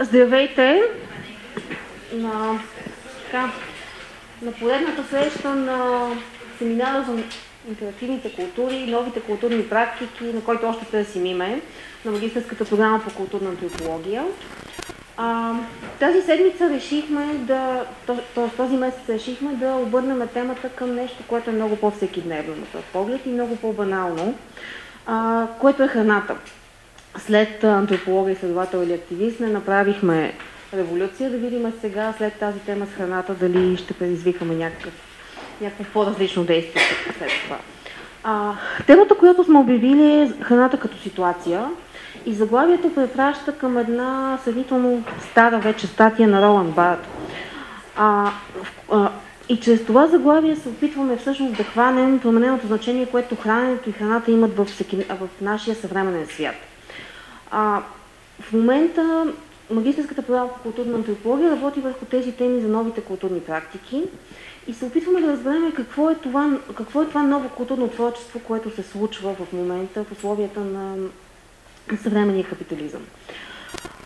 Здравейте! На, така, на поредната среща на семинара за интерактивните култури новите културни практики, на който още търсим име, на магистрската програма по културна антропология. А, тази седмица решихме да, т.е. този месец решихме да обърнем темата към нещо, което е много по-всекидневно на поглед и много по-банално, което е храната. След антрополога, изследовател или активист не направихме революция, да видим сега след тази тема с храната дали ще предизвикаме някакъв, някакво по-различно действие след това. А, темата, която сме обявили е храната като ситуация и заглавието препраща към една сравнително стара вече статия на Ролан Барт. А, а, и чрез това заглавие се опитваме всъщност да хванем промененото значение, което храненето и храната имат в, всеки, в нашия съвременен свят. А, в момента магистрската програма по културна антропология работи върху тези теми за новите културни практики и се опитваме да разберем какво е това, какво е това ново културно творчество, което се случва в момента в условията на съвременния капитализъм.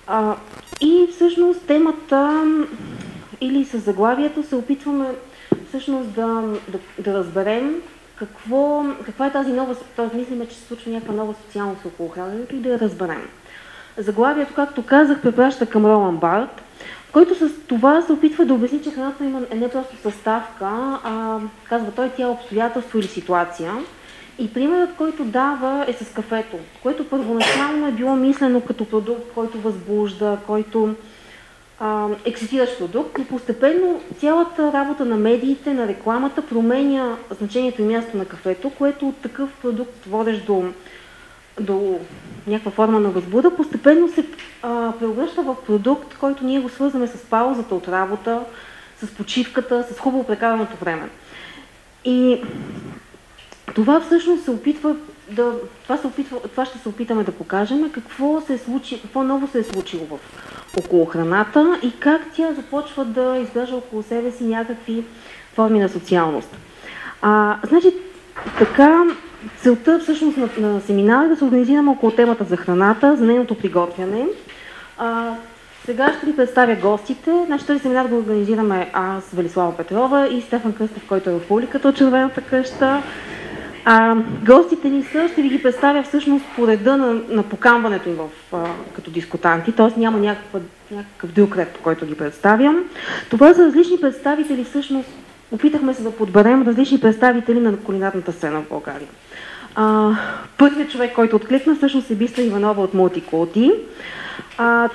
А, и всъщност темата или с заглавието се опитваме всъщност да, да, да разберем какво, каква е тази нова, т.е. мислиме, че се случва някаква нова социалност около храненето и да я разберем. Заглавието, както казах, препраща към Ролан Барт, който с това се опитва да обясни, че храната има е не просто съставка, а казва той тя е обстоятелство или ситуация. И примерът, който дава е с кафето, което първоначално е било мислено като продукт, който възбужда, който ексистиращ продукт, но постепенно цялата работа на медиите, на рекламата променя значението и място на кафето, което от такъв продукт, водещ до, до някаква форма на възбуда, постепенно се а, превръща в продукт, който ние го свързваме с паузата от работа, с почивката, с хубаво прекараното време. И това всъщност се опитва да, това, се опитва, това ще се опитаме да покажем какво, се е случи, какво ново се е случило в, около храната и как тя започва да изгражда около себе си някакви форми на социалност. А, значи, така, целта всъщност на, на семинара е да се организираме около темата за храната, за нейното приготвяне. А, сега ще ви представя гостите. Значи този семинар го организираме аз, Велислава Петрова и Стефан Кръстев, който е в публиката от Червената къща. А, гостите ни са, ще ви ги представя всъщност по реда на, на поканването им в, а, като дискутанти, т.е. няма някакъв, някакъв друг ред, по който ги представям. Това са различни представители, всъщност опитахме се да подберем различни представители на кулинарната сцена в България. А, първият човек, който откликна, всъщност е Бисла Иванова от Мултикулти.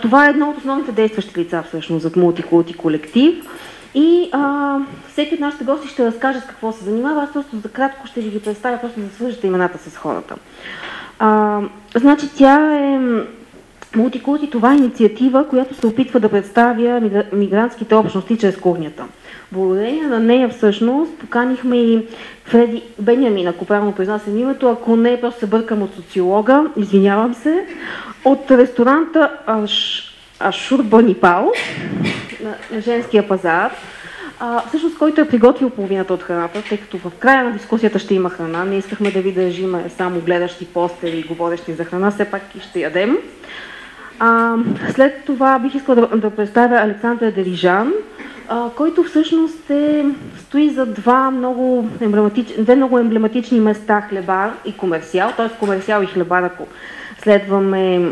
Това е едно от основните действащи лица всъщност от Мултикулти колектив. И а, всеки от нашите гости ще разкаже с какво се занимава. Аз просто за кратко ще ви ги представя, просто да свържете имената с хората. А, значи тя е Мултикулти, това е инициатива, която се опитва да представя мигрантските общности чрез кухнята. Благодарение на нея всъщност поканихме и Фреди Бенямин, ако правилно произнасям името, ако не, просто се бъркам от социолога, извинявам се, от ресторанта Аш, Ашур Банипал на, на женския пазар, а, всъщност който е приготвил половината от храната, тъй като в края на дискусията ще има храна. Не искахме да ви държиме само гледащи постери и говорещи за храна, все пак и ще ядем. А, след това бих искала да, да представя Александър Дерижан, а, който всъщност е, стои за два много, две много емблематични места, хлебар и комерциал, т.е. комерциал и хлебар, ако следваме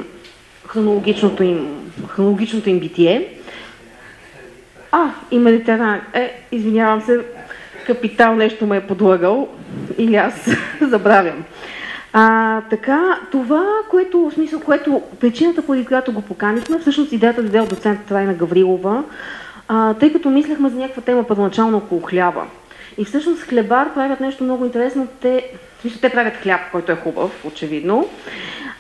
хронологичното им, хронологичното им битие. А, и Медитеран. Е, извинявам се, капитал нещо ме е подлъгал или аз забравям. А, така, това, което, в смисъл, което, причината, поради която го поканихме, всъщност идеята дойде от доцент Трайна Гаврилова, а, тъй като мислехме за някаква тема първоначално около хляба. И всъщност хлебар правят нещо много интересно. Те, те правят хляб, който е хубав, очевидно.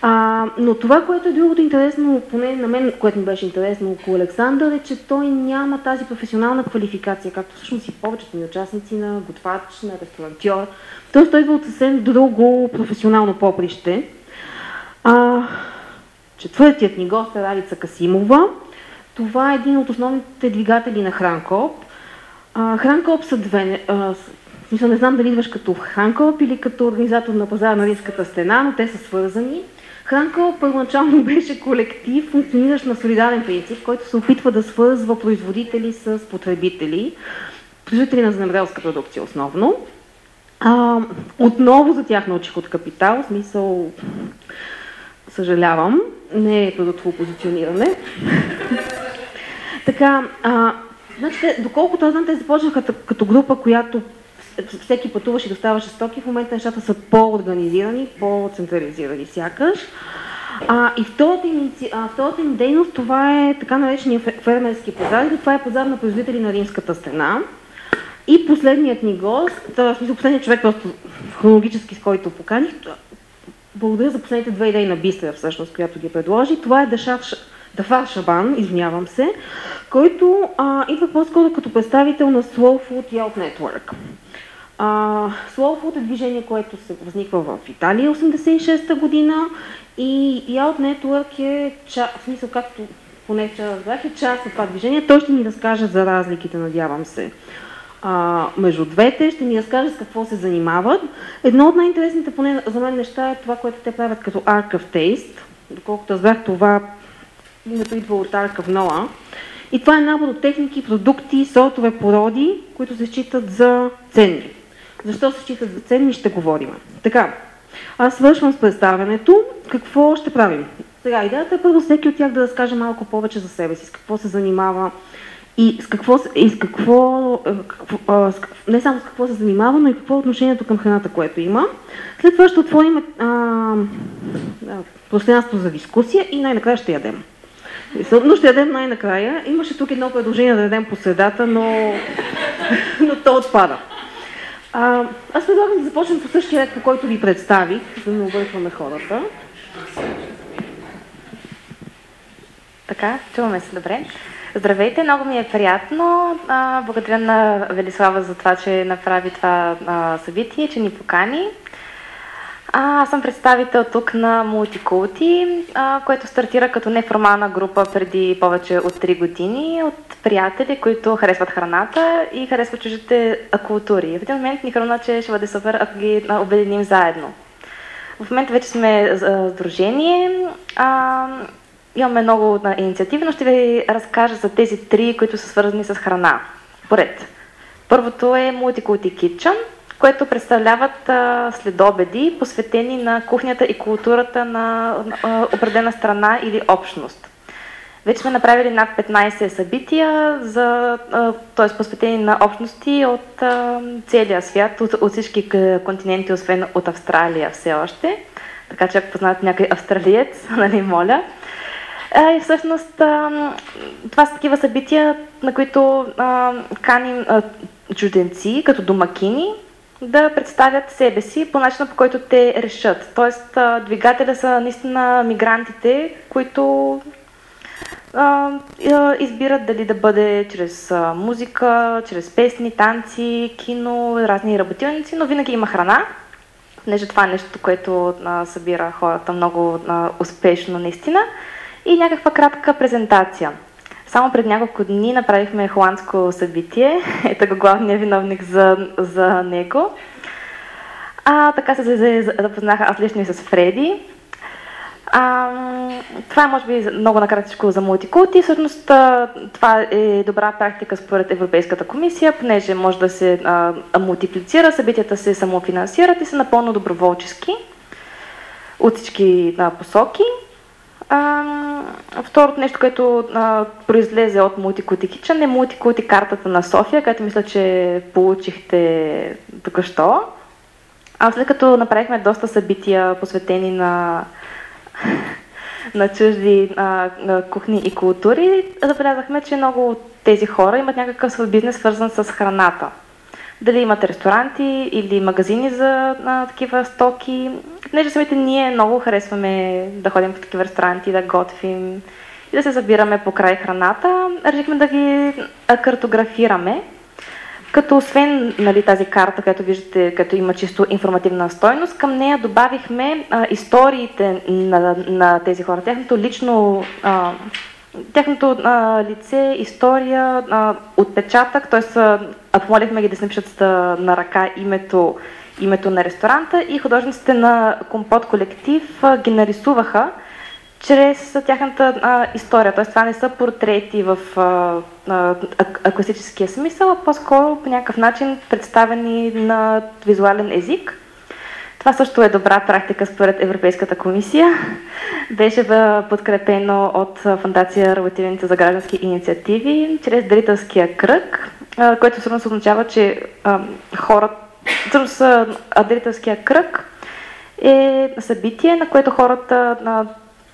А, но това, което е другото интересно, поне на мен, което ми беше интересно около Александър, е, че той няма тази професионална квалификация, както всъщност и повечето ми участници на готвач, на ресторантьор. Тоест той идва от съвсем друго професионално поприще. А, четвъртият ни гост е Ралица Касимова. Това е един от основните двигатели на Хранкоп. А, Хранкоп са две. А, смисъл, не знам дали идваш като Хранкоп или като организатор на пазара на Риската стена, но те са свързани. Кранко първоначално беше колектив, функциониращ на солидарен принцип, който се опитва да свързва производители с потребители, производители на земеделска продукция основно. А, отново за тях научих от капитал, в смисъл, съжалявам, не е продуктово позициониране. така, а, значи, доколкото аз знам, те започнаха като група, която всеки пътуваше и доставаше стоки, в момента нещата са по-организирани, по-централизирани сякаш. А, и втората им, дейност, това е така наречения фермерски пазар, това е пазар на производители на римската стена. И последният ни гост, в смисъл последният човек просто хронологически, с който поканих, благодаря за последните две идеи на Бистера, всъщност, която ги предложи. Това е Дафар Шабан, извинявам се, който а, идва по-скоро като представител на Slow Food Youth Network. А, Slow Food е движение, което се възниква в Италия 86-та година и Youth Network е, ча, в смисъл както поне вчера разбрах, е част от това движение. Той ще ни разкаже за разликите, надявам се а, между двете, ще ни разкаже с какво се занимават. Едно от най-интересните поне за мен неща е това, което те правят като Arc of Taste. Доколкото разбрах това, името идва от Noah. И това е набор от техники, продукти, сортове, породи, които се считат за ценни. Защо се считат за ценни, ще говорим. Така, аз свършвам с представянето. Какво ще правим? Сега, идеята е първо всеки от тях да разкаже малко повече за себе си, с какво се занимава, и с какво, и с какво, е, какво с, не само с какво се занимава, но и какво е отношението към храната, което има. След това ще отворим а, пространство за дискусия и най-накрая ще ядем. Но ще ядем най-накрая. Имаше тук едно предложение да ядем по средата, но, но то отпада. А, аз предлагам да започнем по същия ред, по който ви представих, за да не объркваме хората. Така, чуваме се добре. Здравейте, много ми е приятно. А, благодаря на Велислава за това, че направи това а, събитие, че ни покани. А, аз съм представител тук на Мултикулти, а, което стартира като неформална група преди повече от 3 години от приятели, които харесват храната и харесват чужите култури. В един момент ни хрумна, че ще бъде супер, ако ги обединим заедно. В момента вече сме сдружение. А, Имаме много инициативи, но ще ви разкажа за тези три, които са свързани с храна. Поред. Първото е Multiculti Kitchen, което представляват а, следобеди, посветени на кухнята и културата на а, определена страна или общност. Вече сме направили над 15 събития, за, т.е. посветени на общности от а, целия свят, от, от всички континенти, освен от Австралия все още. Така че ако познавате някой австралиец, нали, моля. И всъщност това са такива събития, на които каним чужденци като домакини да представят себе си по начина по който те решат. Тоест, двигателя са наистина мигрантите, които избират дали да бъде чрез музика, чрез песни, танци, кино, разни работилници, но винаги има храна, понеже това е нещо, което събира хората много успешно наистина и някаква кратка презентация. Само пред няколко дни направихме холандско събитие. Ето го главният виновник за, за него. А, така се запознаха аз лично и с Фреди. А, това е може би много накратко за мултикулти. Всъщност това е добра практика според Европейската комисия, понеже може да се а, мултиплицира, събитията се самофинансират и са напълно доброволчески от всички а, посоки. Второто нещо, което а, произлезе от Multiculti Kitchen е Multiculti картата на София, която мисля, че получихте току-що. А след като направихме доста събития, посветени на, на чужди а, кухни и култури, забелязахме, че много от тези хора имат някакъв бизнес, свързан с храната дали имат ресторанти или магазини за а, такива стоки. Понеже самите ние много харесваме да ходим по такива ресторанти, да готвим и да се забираме по край храната, решихме да ги картографираме. Като освен нали, тази карта, която виждате, като има чисто информативна стойност, към нея добавихме а, историите на, на тези хора, тяхното лично а, тяхното а, лице, история, а, отпечатък, т.е. помолихме ги да се напишат на ръка името името на ресторанта и художниците на Компот колектив ги нарисуваха чрез тяхната а, история. Тоест това не са портрети в а, а, а, класическия смисъл, а по-скоро по някакъв начин представени на визуален език. Това също е добра практика според Европейската комисия. Беше подкрепено от Фундация Работивните за граждански инициативи чрез дарителския кръг, което всъщност означава, че хората, всъщност дарителския кръг е събитие, на което хората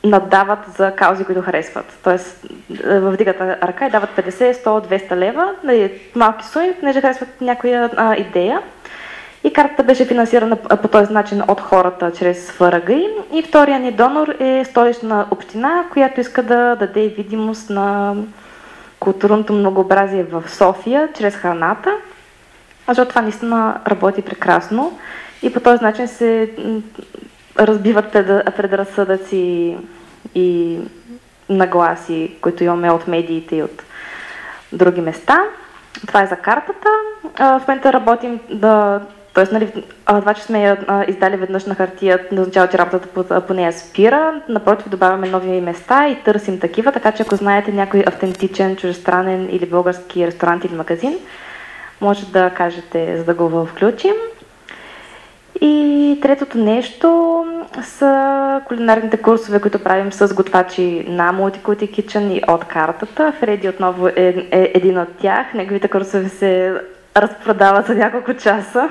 надават за каузи, които харесват. Тоест, вдигат ръка и дават 50, 100, 200 лева, нали, малки суми, понеже харесват някоя идея. И картата беше финансирана по този начин от хората чрез ФРГИ. И втория ни донор е столична община, която иска да даде видимост на културното многообразие в София чрез храната. Защото това наистина работи прекрасно и по този начин се разбиват предразсъдъци и нагласи, които имаме от медиите и от други места. Това е за картата. В момента работим да Тоест, нали, това, че сме я издали веднъж на хартия, не означава, че работата по, по нея спира. Напротив, добавяме нови места и търсим такива, така че ако знаете някой автентичен, чужестранен или български ресторант или магазин, може да кажете, за да го включим. И третото нещо са кулинарните курсове, които правим с готвачи на Multiculti Kitchen и от картата. Фреди отново е, е един от тях. Неговите курсове се разпродават за няколко часа.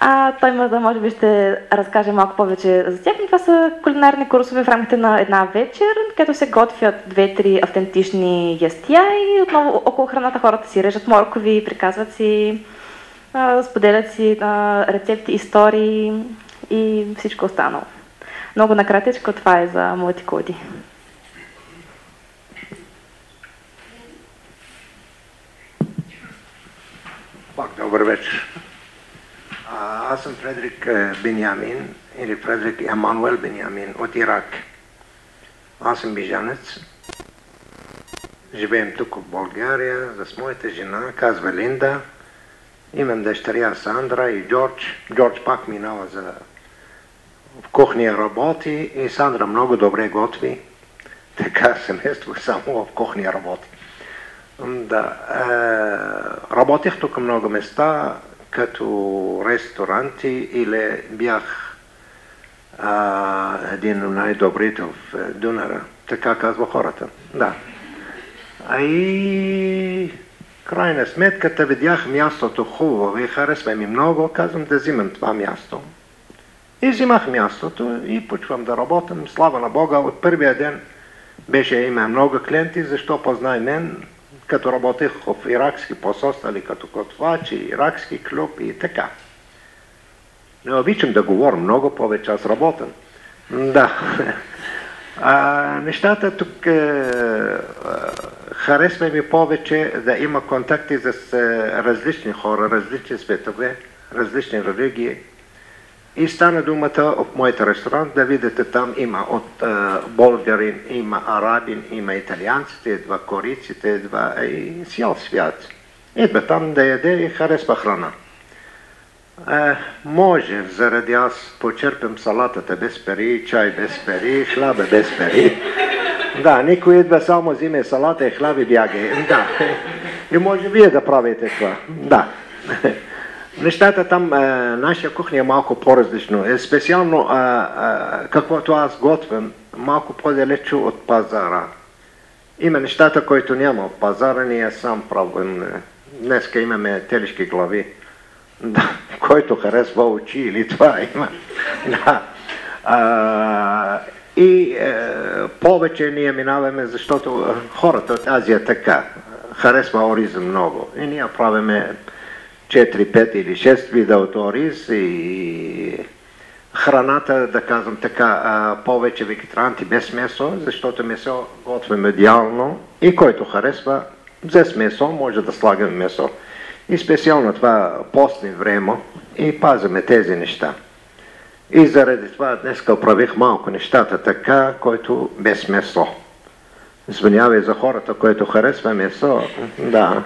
А, той да може би ще разкаже малко повече за тях. Това са кулинарни курсове в рамките на една вечер, където се готвят две-три автентични ястия и отново около храната хората си режат моркови, приказват си, споделят си рецепти, истории и всичко останало. Много накратичко това е за мултикоди. Пак добър вечер. Аз съм Фредрик е, Бенямин или Фредрик Емануел Бенямин от Ирак. Аз съм бижанец. Живеем тук в България с моята жена, казва Линда. Имам дъщеря Сандра и Джордж. Джордж пак минава за в кухня работи и Сандра много добре готви. Така семейство само в кухня работи. Да, е, работех тук много места, като ресторанти или бях а, един от най-добрите в е, Дунара. Така казва хората. Да. А и крайна сметката видях мястото хубаво и харесва ми много, казвам да взимам това място. И взимах мястото и почвам да работам. Слава на Бога, от първия ден беше има много клиенти, защо познай мен, като работех в иракски посолства или като котвач, иракски клуб и така. Не обичам да говоря много повече, аз работам. Да. А, нещата тук е, харесва ми повече да има контакти с е, различни хора, различни светове, различни религии. И стана думата в моят ресторант да видите там има от а, българин, има арабин, има италианците, идва кориците, идва и цял свят. Идва там да яде и харесва храна. Е, може, заради аз почерпям салатата без пари, чай без пари, хляба без пари. Да, никой идва само взиме салата и хляби бяга. Да. И може вие да правите това. Да. Нещата там, а, нашия кухня е малко по-различно. Е, специално а, а, каквото аз готвям, малко по-далече от пазара. Има нещата, които няма пазара, ние сам пробвам. Днеска имаме телешки глави. Да, който харесва очи или това има. Да. А, и е, повече ние минаваме, защото хората от Азия така харесва оризъм много. И ние правиме 4, 5 или 6 вида от ориз и храната, да казвам така, повече вегетаранти без месо, защото месо готвим идеално и който харесва, взе с месо, може да слагаме месо. И специално това постни време и пазиме тези неща. И заради това днес правих малко нещата така, който без месо. Извинявай за хората, които харесва месо. Да,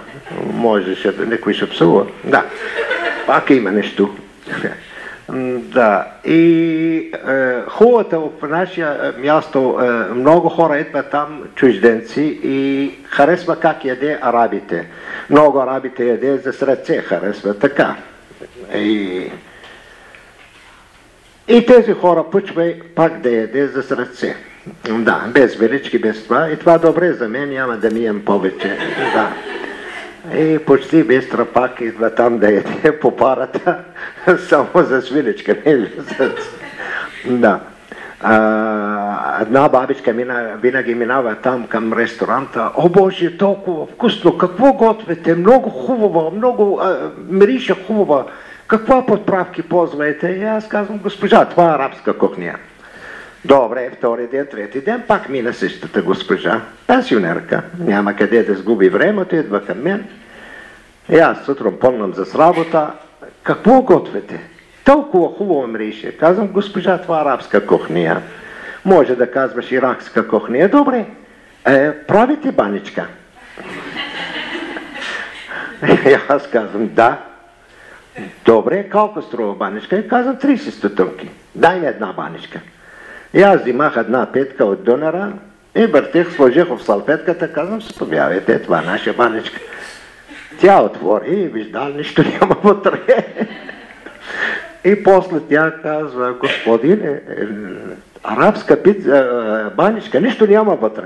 може ще, някой ще псува. Да, пак има нещо. Да, и е, хубавото в нашия място, е, много хора идват там, чужденци, и харесва как яде арабите. Много арабите яде за сърце, харесва така. И, и тези хора почвай пак да яде за сърце. Да, без велички, без това. И това добре за мен, няма да ми ем повече. Да. И почти без трапак идва там да яде по парата, само за свиличка. да. Една бабичка мина, винаги минава там към ресторанта. О Боже, толкова вкусно, какво готвите? Много хубаво, много а, мириша хубаво. Каква подправки ползвате? И аз казвам, госпожа, това е арабска кухня. Добре, втори ден, трети ден, пак мина същата госпожа, пенсионерка, няма къде да сгуби времето, идва към мен. И аз сутрин помням за работа, какво готвите? Толкова хубаво мрише. Казвам, госпожа, това е арабска кухня. Може да казваш иракска кухня. Добре, е, правите баничка. И аз казвам, да. Добре, колко струва баничка? И казвам, 30 стотунки. Дай ми една баничка. И аз взимах една петка от донора и въртех, сложих в салфетката, казвам, се повявайте, това е наша баничка. Тя отвори и вижда, нищо няма вътре. И после тя казва, господине, е, арабска пица, е, баничка, нищо няма вътре.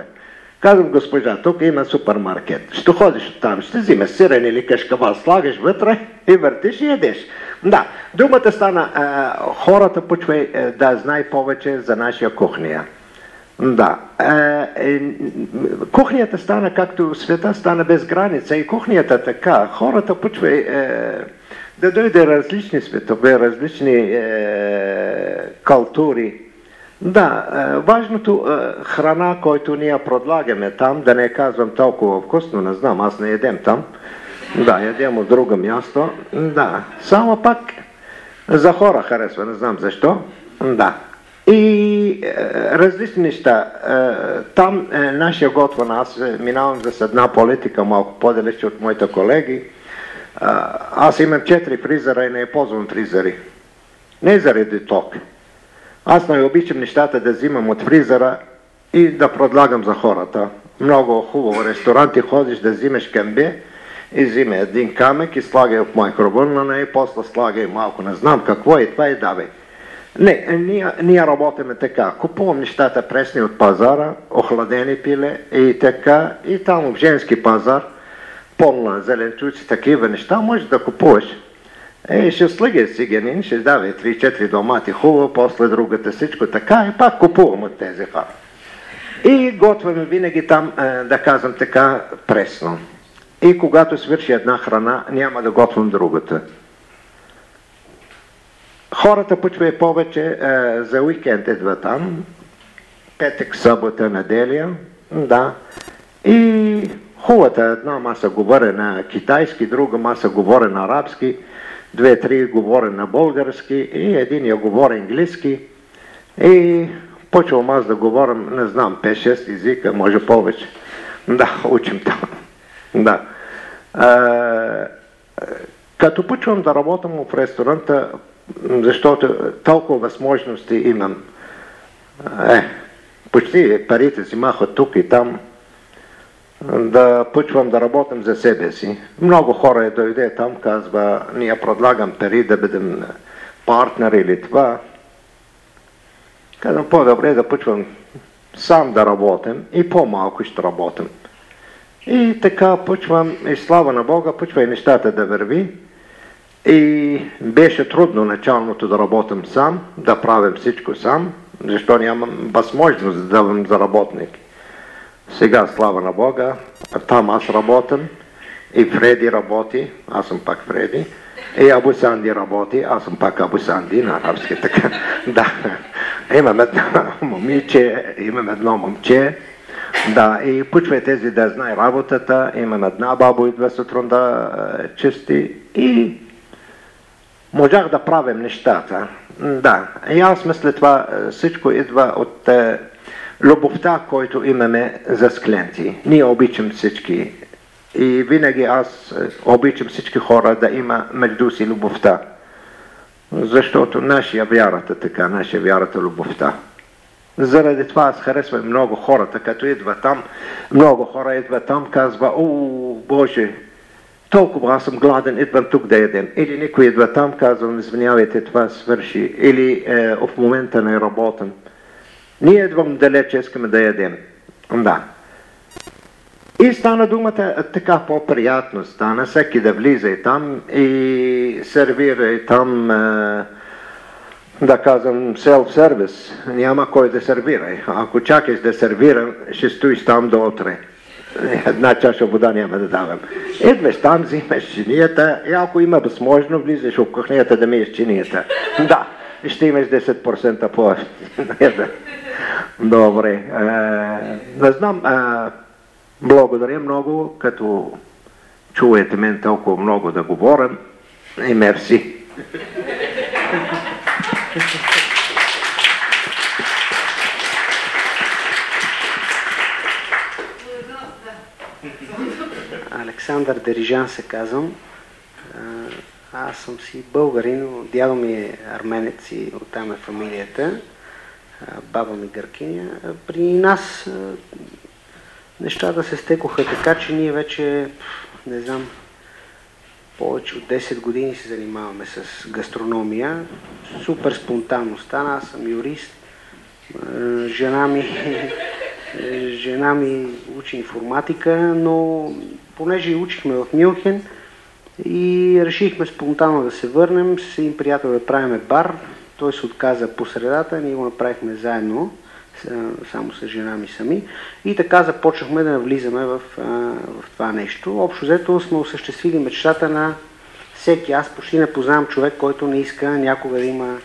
Казвам, госпожа, тук има супермаркет. Ще ходиш там, ще взимеш сирен или кашкава, слагаш вътре и въртиш и ядеш. Да, думата стана, е, хората почвай е, да знае повече за нашия кухня. Да. Е, е, кухнята стана както света стана без граница и кухнята така. Хората почва е, да дойде различни светове, различни е, култури. Да, е, важното е, храна, който ние предлагаме там, да не казвам толкова вкусно, не знам, аз не едем там. Да, ядем от друго място. Да, само пак за хора харесва, не знам защо. Да. И е, различни неща. Е, там е, нашия готван, аз е, минавам за една политика малко по-далече от моите колеги. Е, аз имам четири фризера и не ползвам фризери. Не заради ток. Аз не обичам нещата да взимам от фризера и да предлагам за хората. Много хубаво ресторанти ходиш да взимеш камбе и взиме един камък и слагай в микровълнена и после слагай малко, не знам какво и това и давай. Не, ние, ние работиме така. Купувам нещата пресни от пазара, охладени пиле и така. И там в женски пазар, пълна зеленчуци, такива неща, можеш да купуваш. Е, ще слага сиганин, ще давай 3-4 домати хубаво, после другата всичко така и пак купувам от тези хора. И готвяме винаги там, е, да казвам така, пресно. И когато свърши една храна, няма да готвям другата. Хората почва повече е, за уикенд идва там. Петък, събота, неделя. Да. И хубавата една маса говори на китайски, друга маса говори на арабски, две-три говори на български и един я говори английски. И почвам аз да говорим, не знам, 5-6 езика, може повече. Да, учим там. Да. А, като почвам да работам в ресторанта, защото толкова възможности имам. Е, почти парите си махат тук и там, да почвам да работим за себе си. Много хора е дойде там, казва, ние предлагам пари да бъдем партнер или това. Казвам, по-добре да почвам сам да работим и по-малко ще работим. И така почвам, и слава на Бога, почва и нещата да върви. И беше трудно началното да работим сам, да правим всичко сам, защо нямам възможност да давам за работник. Сега, слава на Бога, там аз работим и Фреди работи, аз съм пак Фреди, и Абу Санди работи, аз съм пак Абу Санди на арабски така. да, имам едно момиче, имам едно момче, да, и почва тези да знае работата, имам една бабо идва сутрин да е, чисти и можах да правим нещата. Да, и аз мисля това е, всичко идва от е, любовта, който имаме за скленти. Ние обичам всички и винаги аз е, обичам всички хора да има между си любовта. Защото нашия вярата така, нашия вярата любовта. Заради това аз харесвам много хората, като идва там, много хора идва там, казва, о, Боже, толкова аз съм гладен, идвам тук да ядем. Или никой идва там, казвам, извинявайте, това свърши. Или е, в момента не работим. Ние идвам далече, искаме да ядем. Да. И стана думата така по-приятно стана, всеки да влиза и там и сервира и там, да казвам, селф-сервис. Няма кой да сервира. Ако чакаш да сервирам, ще стоиш там до утре. Една чаша вода няма да давам. Идваш там, взимаш чинията и ако има възможно, влизаш в кухнята да миеш чинията. Да, ще имаш 10% по Добре. Е, не знам, е, благодаря много, като чуете мен толкова много да говоря и мерси. Александър Дерижан се казвам. Аз съм си българин, дядо ми е арменец и оттам е фамилията. Баба ми гъркиня. При нас нещата се стекоха така, че ние вече, не знам, повече от 10 години се занимаваме с гастрономия. Супер спонтанно стана. Аз съм юрист. Жена ми, жена ми учи информатика, но понеже учихме в Мюнхен и решихме спонтанно да се върнем с един приятел да правиме бар. Той се отказа по средата, ние го направихме заедно, само с жена ми сами. И така започнахме да влизаме в, в това нещо. Общо взето сме осъществили мечтата на всеки. Аз почти не познавам човек, който не иска някога да има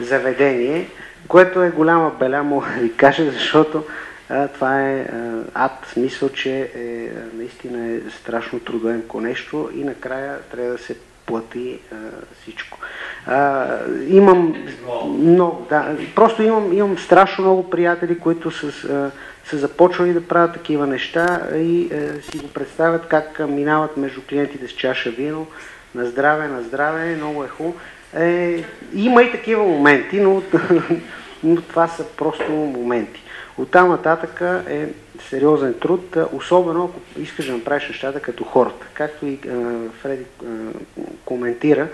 заведение, което е голяма беля, мога да ви кажа, защото а, това е ад, смисъл, че е, наистина е страшно трудоемко нещо и накрая трябва да се плати а, всичко. А, имам много, да, просто имам, имам страшно много приятели, които с, а, са започвали да правят такива неща и а, си го представят как минават между клиентите с чаша вино, на здраве, на здраве, много е хубаво. Е, има и такива моменти, но, но това са просто моменти. От там нататък е сериозен труд, особено ако искаш да направиш нещата като хората. Както и е, Фреди е, коментира,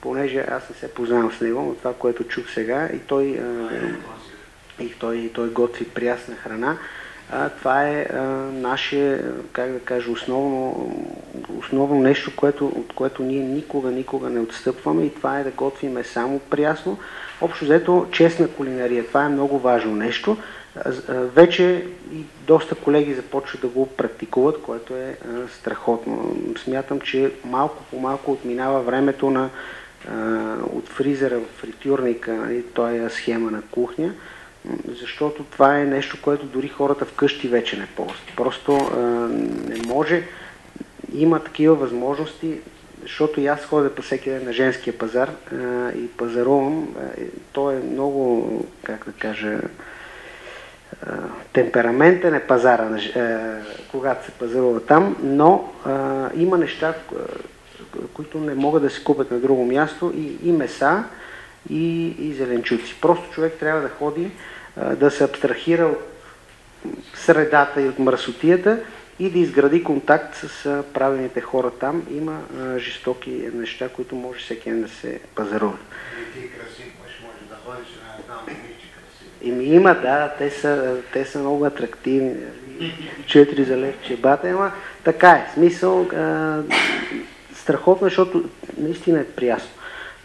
понеже аз не се познавам с него, но това, което чух сега, и той, е, и той, той готви прясна храна, а, това е а, наше, как да кажа, основно, основно нещо, което, от което ние никога, никога не отстъпваме и това е да готвиме само прясно. Общо взето, честна кулинария. Това е много важно нещо. Вече и доста колеги започват да го практикуват, което е страхотно. Смятам, че малко по малко отминава времето на от фризера в фритюрника, нали, той е схема на кухня, защото това е нещо, което дори хората вкъщи вече не ползват. Просто а, не може, има такива възможности, защото и аз ходя по всеки ден на женския пазар а, и пазарувам. А, то е много, как да кажа, темпераментен е пазара, когато се пазарува там, но а, има неща, които не могат да се купят на друго място и, и меса, и, и зеленчуци. Просто човек трябва да ходи, да се абстрахира от средата и от мръсотията и да изгради контакт с а, правилните хора там. Има жестоки неща, които може всеки ден да се пазаруват. И ти красив може да ходиш на една ми има, да, те са, те са много атрактивни. Четири за лев чебата, ама така е. Смисъл, а, страхотно, защото наистина е приясно.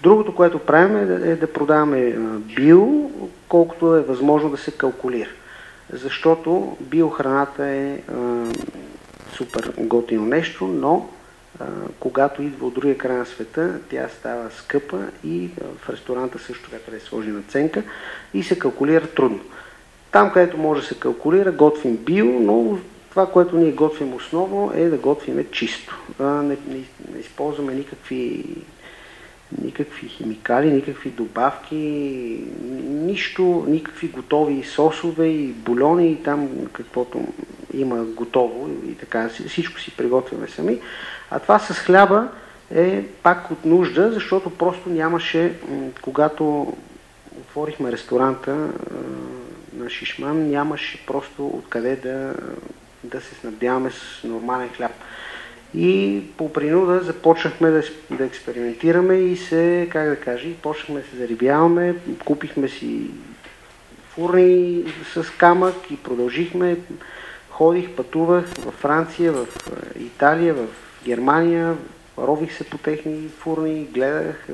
Другото, което правим е да, е да продаваме био, колкото е възможно да се калкулира. Защото биохраната е а, супер готино нещо, но а, когато идва от другия край на света, тя става скъпа и в ресторанта също така трябва да сложи наценка и се калкулира трудно. Там, където може да се калкулира, готвим био, но това, което ние готвим основно е да готвиме чисто. Не, не, не използваме никакви, никакви химикали, никакви добавки, нищо, никакви готови сосове и бульони и там каквото има готово и така, всичко си приготвяме сами. А това с хляба е пак от нужда, защото просто нямаше, когато отворихме ресторанта на Шишман, нямаше просто откъде да, да се снабдяваме с нормален хляб. И по принуда започнахме да, да експериментираме и се, как да кажа, почнахме да се зарибяваме, купихме си фурни с камък и продължихме. Ходих, пътувах в Франция, в Италия, в Германия, рових се по техни фурни, гледах,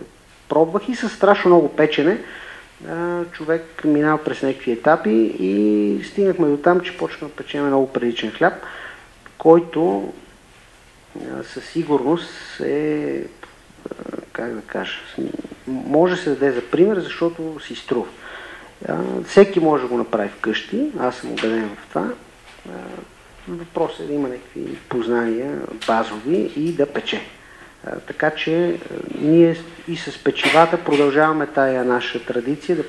пробвах и с страшно много печене. Човек минава през някакви етапи и стигнахме до там, че почна да печеме много приличен хляб, който със сигурност е, как да кажа, може се даде за пример, защото си струва. Всеки може да го направи вкъщи, аз съм убеден в това. Въпросът е да има някакви познания базови и да пече. Така че ние и с печивата продължаваме тая наша традиция да,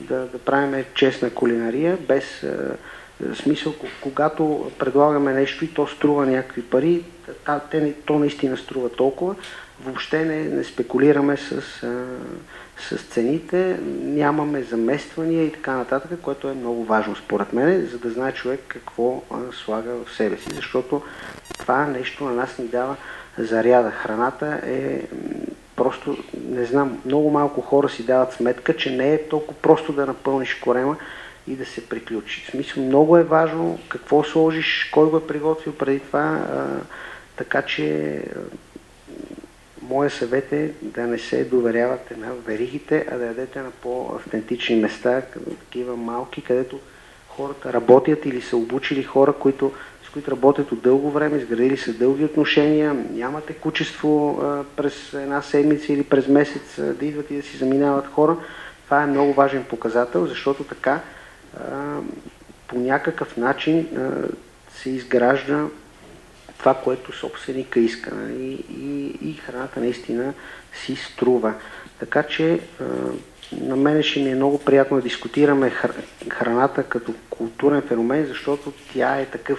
да, да правим честна кулинария, без в смисъл, когато предлагаме нещо и то струва някакви пари, то наистина струва толкова, въобще не, не спекулираме с, с цените, нямаме замествания и така нататък, което е много важно според мен, за да знае човек какво слага в себе си, защото това нещо на нас ни дава заряда. Храната е просто, не знам, много малко хора си дават сметка, че не е толкова просто да напълниш корема и да се приключи. В смисъл, много е важно какво сложиш, кой го е приготвил преди това, а, така че моя съвет е да не се доверявате на веригите, а да ядете на по-автентични места, такива малки, където хората работят или са обучили хора, които, които работят от дълго време, изградили са дълги отношения, няма текучество а, през една седмица или през месец да идват и да си заминават хора. Това е много важен показател, защото така по някакъв начин се изгражда това, което собственика иска. И, и, и храната наистина си струва. Така че на мен ще ми е много приятно да дискутираме храната като културен феномен, защото тя е такъв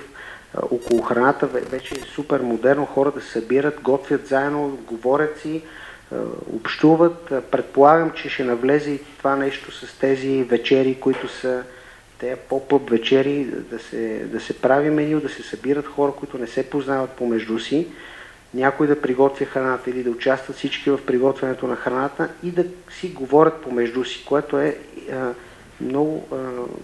около храната вече е супер модерно, хората се събират, готвят заедно, говорят си, общуват. Предполагам, че ще навлезе и това нещо с тези вечери, които са те поп-ъп вечери да се, да се прави меню, да се събират хора, които не се познават помежду си, някой да приготвя храната или да участват всички в приготвянето на храната и да си говорят помежду си, което е много а,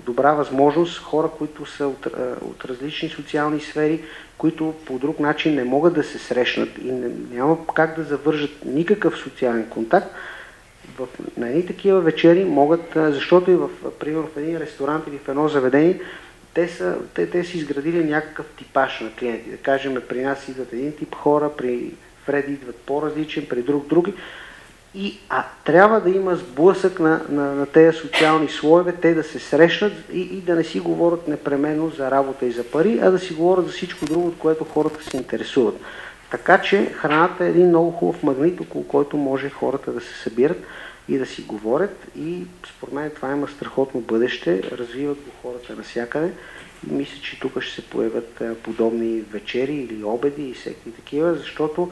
добра възможност хора, които са от, а, от различни социални сфери, които по друг начин не могат да се срещнат и не, няма как да завържат никакъв социален контакт, в, на едни такива вечери могат, защото и в, примерно в един ресторант или в едно заведение, те са, те, те са изградили някакъв типаж на клиенти. Да кажем, при нас идват един тип хора, при Фреди идват по-различен, при друг други. И, а трябва да има сблъсък на, на, на тези социални слоеве, те да се срещнат и, и да не си говорят непременно за работа и за пари, а да си говорят за всичко друго, от което хората се интересуват. Така че храната е един много хубав магнит, около който може хората да се събират и да си говорят и според мен това има страхотно бъдеще, развиват го хората навсякъде и мисля, че тук ще се появят подобни вечери или обеди и всеки такива, защото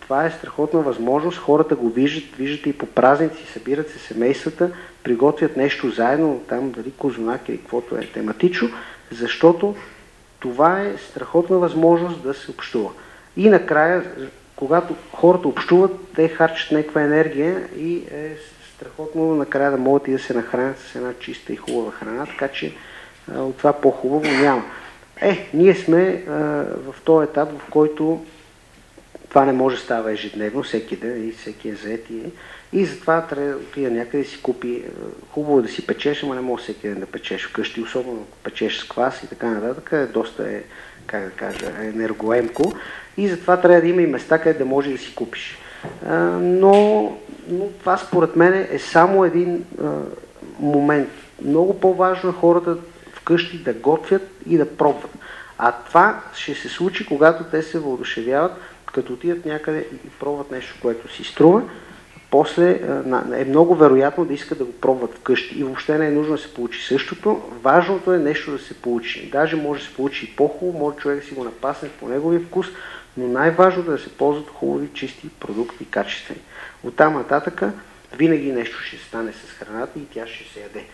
това е страхотна възможност, хората го виждат, виждат и по празници, събират се семействата, приготвят нещо заедно, там дали козунак или каквото е тематично, защото това е страхотна възможност да се общува. И накрая, когато хората общуват, те харчат някаква енергия и е страхотно накрая да могат и да се нахранят с една чиста и хубава храна, така че от това по-хубаво няма. Е, ние сме а, в този етап, в който това не може да става ежедневно, всеки ден и всеки е заед и, и затова трябва да отида някъде си купи. Хубаво е да си печеш, ама не може всеки ден да печеш вкъщи, особено ако печеш с квас и така нататък. Е доста е, как да кажа, енергоемко и затова трябва да има и места, където да може да си купиш. Но, но това според мен е само един момент. Много по-важно е хората вкъщи да готвят и да пробват. А това ще се случи, когато те се въодушевяват, като отидат някъде и пробват нещо, което си струва, после е много вероятно да искат да го пробват вкъщи и въобще не е нужно да се получи същото. Важното е нещо да се получи. Даже може да се получи и по-хубаво, може човек да си го напасне по неговия вкус, но най-важното е да се ползват хубави, чисти продукти, качествени. От там нататъка винаги нещо ще стане с храната и тя ще се яде.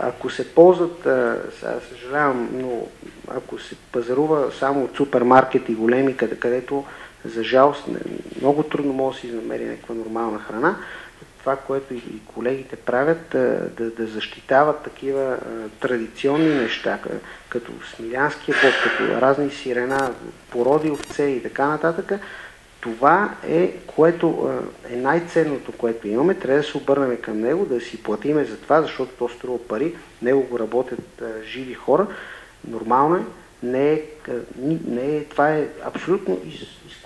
Ако се ползват, сега съжалявам, но ако се пазарува само от супермаркети големи, къде, където за жалост много трудно може да си намери някаква нормална храна, това, което и колегите правят, да, да защитават такива традиционни неща, като смилянския бот, като разни сирена, породи овце и така нататък, това е, което е най-ценното, което имаме. Трябва да се обърнем към него, да си платиме за това, защото то струва пари. Него го работят живи хора. Нормално е. Не е, не е, това е абсолютно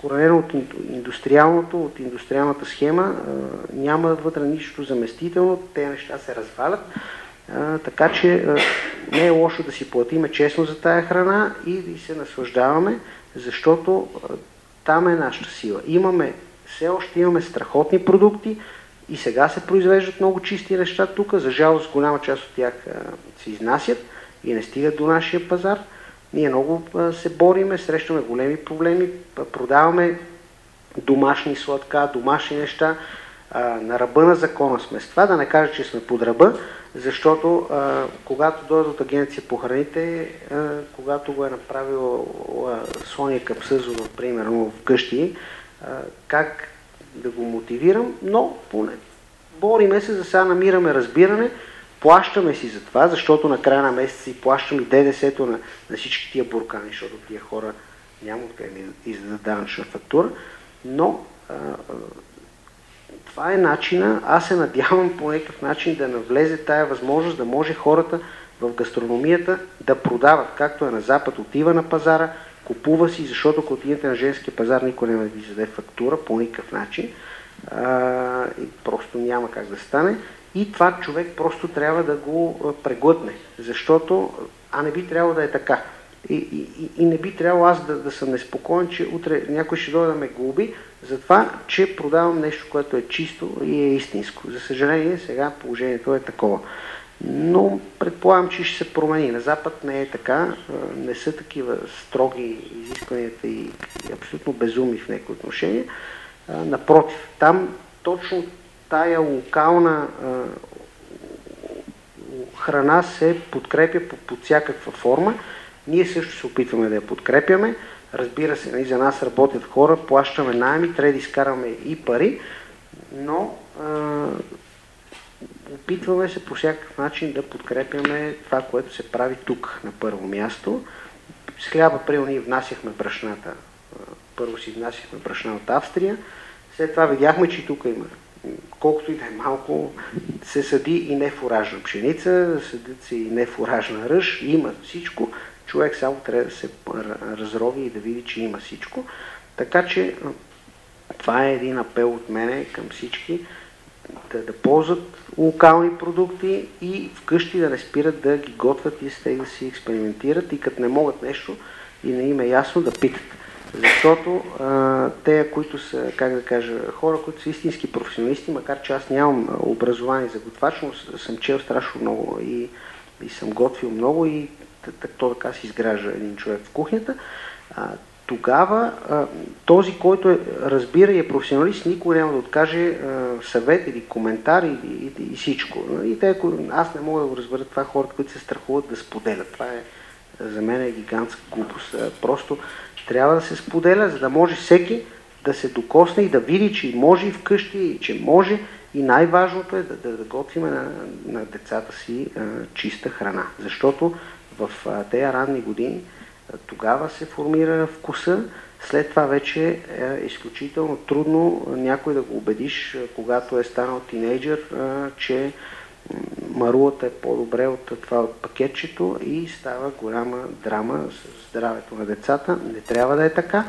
изкоренено от индустриалното, от индустриалната схема. Няма вътре нищо заместително. Те неща се развалят. Така че не е лошо да си платиме честно за тая храна и да се наслаждаваме, защото там е нашата сила. Имаме, все още имаме страхотни продукти и сега се произвеждат много чисти неща тук. За жалост, голяма част от тях се изнасят и не стигат до нашия пазар. Ние много а, се бориме, срещаме големи проблеми, продаваме домашни сладка, домашни неща. А, на ръба на закона сме с това, да не кажа, че сме под ръба, защото а, когато дойдат от агенция по храните, а, когато го е направил Соня Капсъзова, примерно вкъщи, а, как да го мотивирам, но поне бориме се, за сега намираме разбиране, плащаме си за това, защото на края на месеца си плащаме и ДДС-то на, на всички тия буркани, защото тия хора няма откъде да издадат данъчна фактура, но а, това е начина, аз се надявам по някакъв начин да навлезе тая възможност, да може хората в гастрономията да продават, както е на Запад, отива на пазара, купува си, защото ако отидете на женския пазар, никой не ви заде фактура по никакъв начин. А, и просто няма как да стане. И това човек просто трябва да го преглътне, защото, а не би трябвало да е така. И, и, и не би трябвало аз да, да съм неспокоен, че утре някой ще дойде да ме глоби, за това, че продавам нещо, което е чисто и е истинско. За съжаление, сега положението е такова. Но предполагам, че ще се промени. На Запад не е така. Не са такива строги изискванията и, абсолютно безуми в някои отношения. Напротив, там точно тая локална храна се подкрепя по, под всякаква форма. Ние също се опитваме да я подкрепяме. Разбира се, нали, за нас работят хора, плащаме найми, трябва да изкараме и пари, но а, опитваме се по всякакъв начин да подкрепяме това, което се прави тук на първо място. С хляба, примерно, ние внасяхме брашната. Първо си внасяхме брашна от Австрия, след това видяхме, че тук има колкото и да е малко, се съди и нефуражна пшеница, съдят се и нефуражна ръж, има всичко човек само трябва да се разрови и да види, че има всичко. Така че това е един апел от мене към всички да, да ползват локални продукти и вкъщи да не спират да ги готвят и с да си експериментират и като не могат нещо и не им е ясно да питат. Защото а, те, които са, как да кажа, хора, които са истински професионалисти, макар че аз нямам образование за готвач, но съм чел страшно много и, и съм готвил много и то така се изгражда един човек в кухнята, а, тогава а, този, който е, разбира и е професионалист, никога няма да откаже а, съвет или коментар или, и, и всичко. И те, аз не мога да го разбера това хората, които се страхуват да споделят. Това е за мен е гигантска глупост. Просто трябва да се споделя, за да може всеки да се докосне и да види, че може и вкъщи, и че може. И най-важното е да, да, да готвиме на, на децата си а, чиста храна. Защото в тези ранни години, тогава се формира вкуса, след това вече е изключително трудно някой да го убедиш, когато е станал тинейджър, че марулата е по-добре от това от пакетчето и става голяма драма с здравето на децата. Не трябва да е така,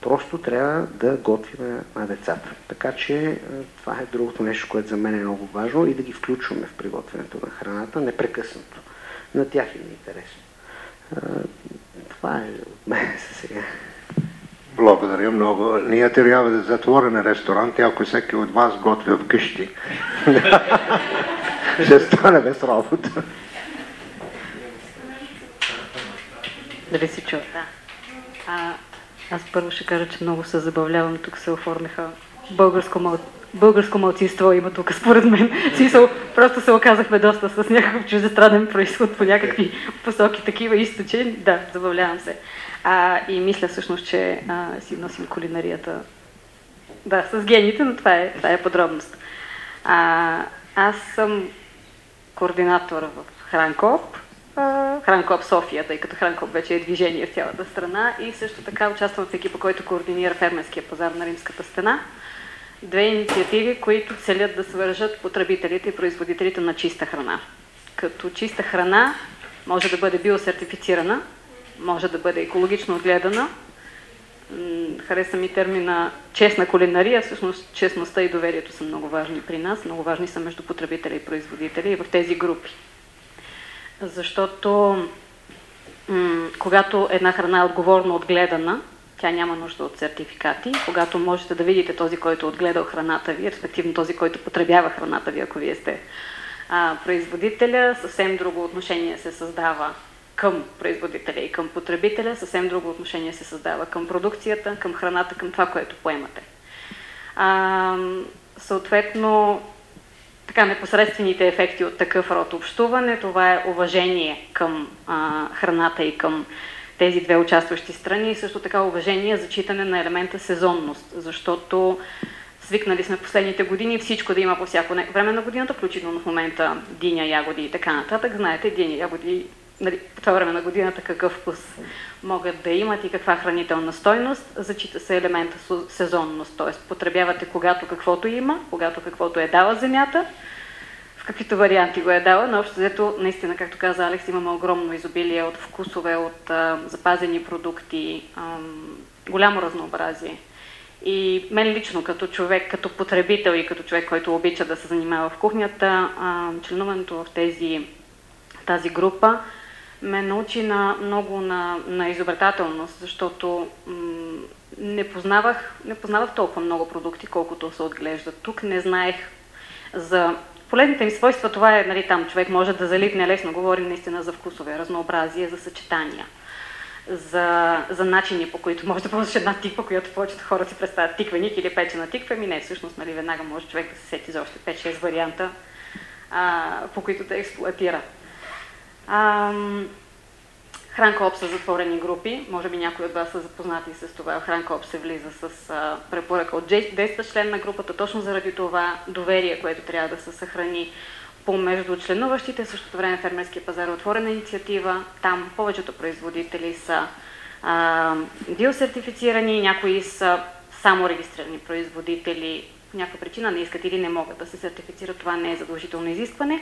просто трябва да готвим на децата. Така че това е другото нещо, което за мен е много важно и да ги включваме в приготвянето на храната непрекъснато на тях им е интересно. Това е от мен за сега. Благодаря много. Ние трябва да затворим ресторант, ако всеки от вас готви вкъщи. Ще стане без работа. Дали си чува? Да. Аз първо ще кажа, че много се забавлявам. Тук се оформиха българско, мал... българско малцинство има тук, според мен. Смисъл, просто се оказахме доста с някакъв чуждестранен происход по някакви посоки, такива източи. Да, забавлявам се. А, и мисля всъщност, че а, си носим кулинарията. Да, с гените, но това е, това е подробност. А, аз съм координатор в Хранкоп, Хранкоп София, тъй като Хранкоп вече е движение в цялата страна и също така участвам в екипа, който координира фермерския пазар на Римската стена. Две инициативи, които целят да свържат потребителите и производителите на чиста храна. Като чиста храна може да бъде биосертифицирана, може да бъде екологично отгледана. Хареса ми термина честна кулинария. Всъщност честността и доверието са много важни при нас. Много важни са между потребители и производители и в тези групи. Защото когато една храна е отговорно отгледана, тя няма нужда от сертификати. Когато можете да видите този, който е отгледал храната ви, респективно този, който потребява храната ви, ако вие сте а, производителя, съвсем друго отношение се създава към производителя и към потребителя, съвсем друго отношение се създава към продукцията, към храната, към това, което поемате. А, съответно, така непосредствените ефекти от такъв род общуване, това е уважение към а, храната и към тези две участващи страни и също така уважение за читане на елемента сезонност, защото свикнали сме последните години всичко да има по всяко време на годината, включително в момента диня, ягоди и така нататък. Знаете, диня, ягоди нали, по това време на годината какъв вкус могат да имат и каква хранителна стойност. Зачита се елемента сезонност, т.е. потребявате когато каквото има, когато каквото е дала земята, в каквито варианти го е дала, но общо взето, наистина, както каза Алекс, имаме огромно изобилие от вкусове, от а, запазени продукти, а, голямо разнообразие. И мен лично, като човек, като потребител и като човек, който обича да се занимава в кухнята, членуването в тези, тази група ме научи на много на, на изобретателност, защото м- не, познавах, не познавах толкова много продукти, колкото се отглеждат тук. Не знаех за полезните им свойства. Това е, нали, там човек може да залитне лесно. Говорим наистина за вкусове, разнообразие, за съчетания за, за начини, по които може да ползваш една тиква, която повечето хора си представят тиквеник или печена тиква. Ми не, всъщност, нали, веднага може човек да се сети за още 5-6 варианта, а, по които да експлуатира. Хранкоп са затворени групи. Може би някои от вас са запознати с това. Хранкоп се влиза с а, препоръка от действащ член на групата, точно заради това доверие, което трябва да се съхрани помежду членуващите. В същото време фермерския пазар е отворена инициатива. Там повечето производители са а, биосертифицирани, някои са само регистрирани производители. Някаква причина не искат или не могат да се сертифицират. Това не е задължително изискване.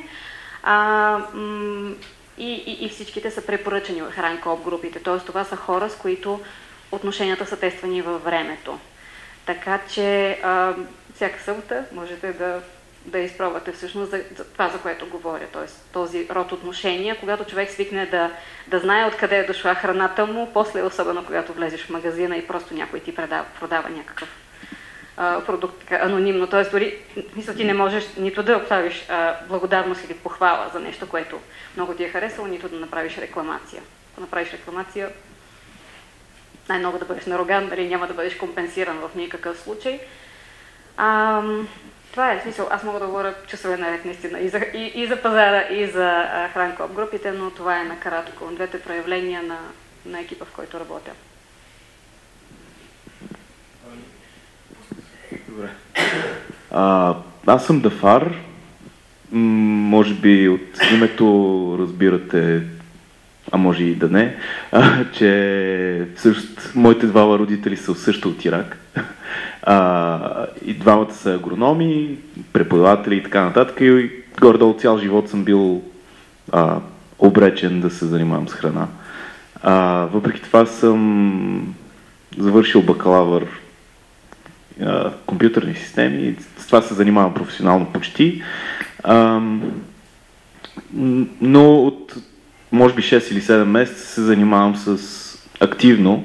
А, и, и, и всичките са препоръчани от хранкоп групите. Т.е. това са хора, с които отношенията са тествани във времето. Така че а, всяка събота можете да, да изпробвате всъщност за, за това, за което говоря. Т.е. този род отношения, когато човек свикне да, да знае откъде е дошла храната му, после особено когато влезеш в магазина и просто някой ти продава, продава някакъв продукт така, анонимно. Т.е. дори мисля, ти не можеш нито да оставиш благодарност или похвала за нещо, което много ти е харесало, нито да направиш рекламация. Ако направиш рекламация, най-много да бъдеш нароган, дали няма да бъдеш компенсиран в никакъв случай. А, това е смисъл. Аз мога да говоря часове наред наистина и за, и, и за пазара, и за хранкоп групите, но това е накратко двете проявления на, на екипа, в който работя. Добре. А, аз съм Дафар. може би от името разбирате, а може и да не, а, че всъщност моите двама родители са също от Ирак. А, и двамата са агрономи, преподаватели и така нататък. И горе-долу цял живот съм бил а, обречен да се занимавам с храна. А, въпреки това съм завършил бакалавър компютърни системи. С това се занимавам професионално почти. Но от може би 6 или 7 месеца се занимавам с активно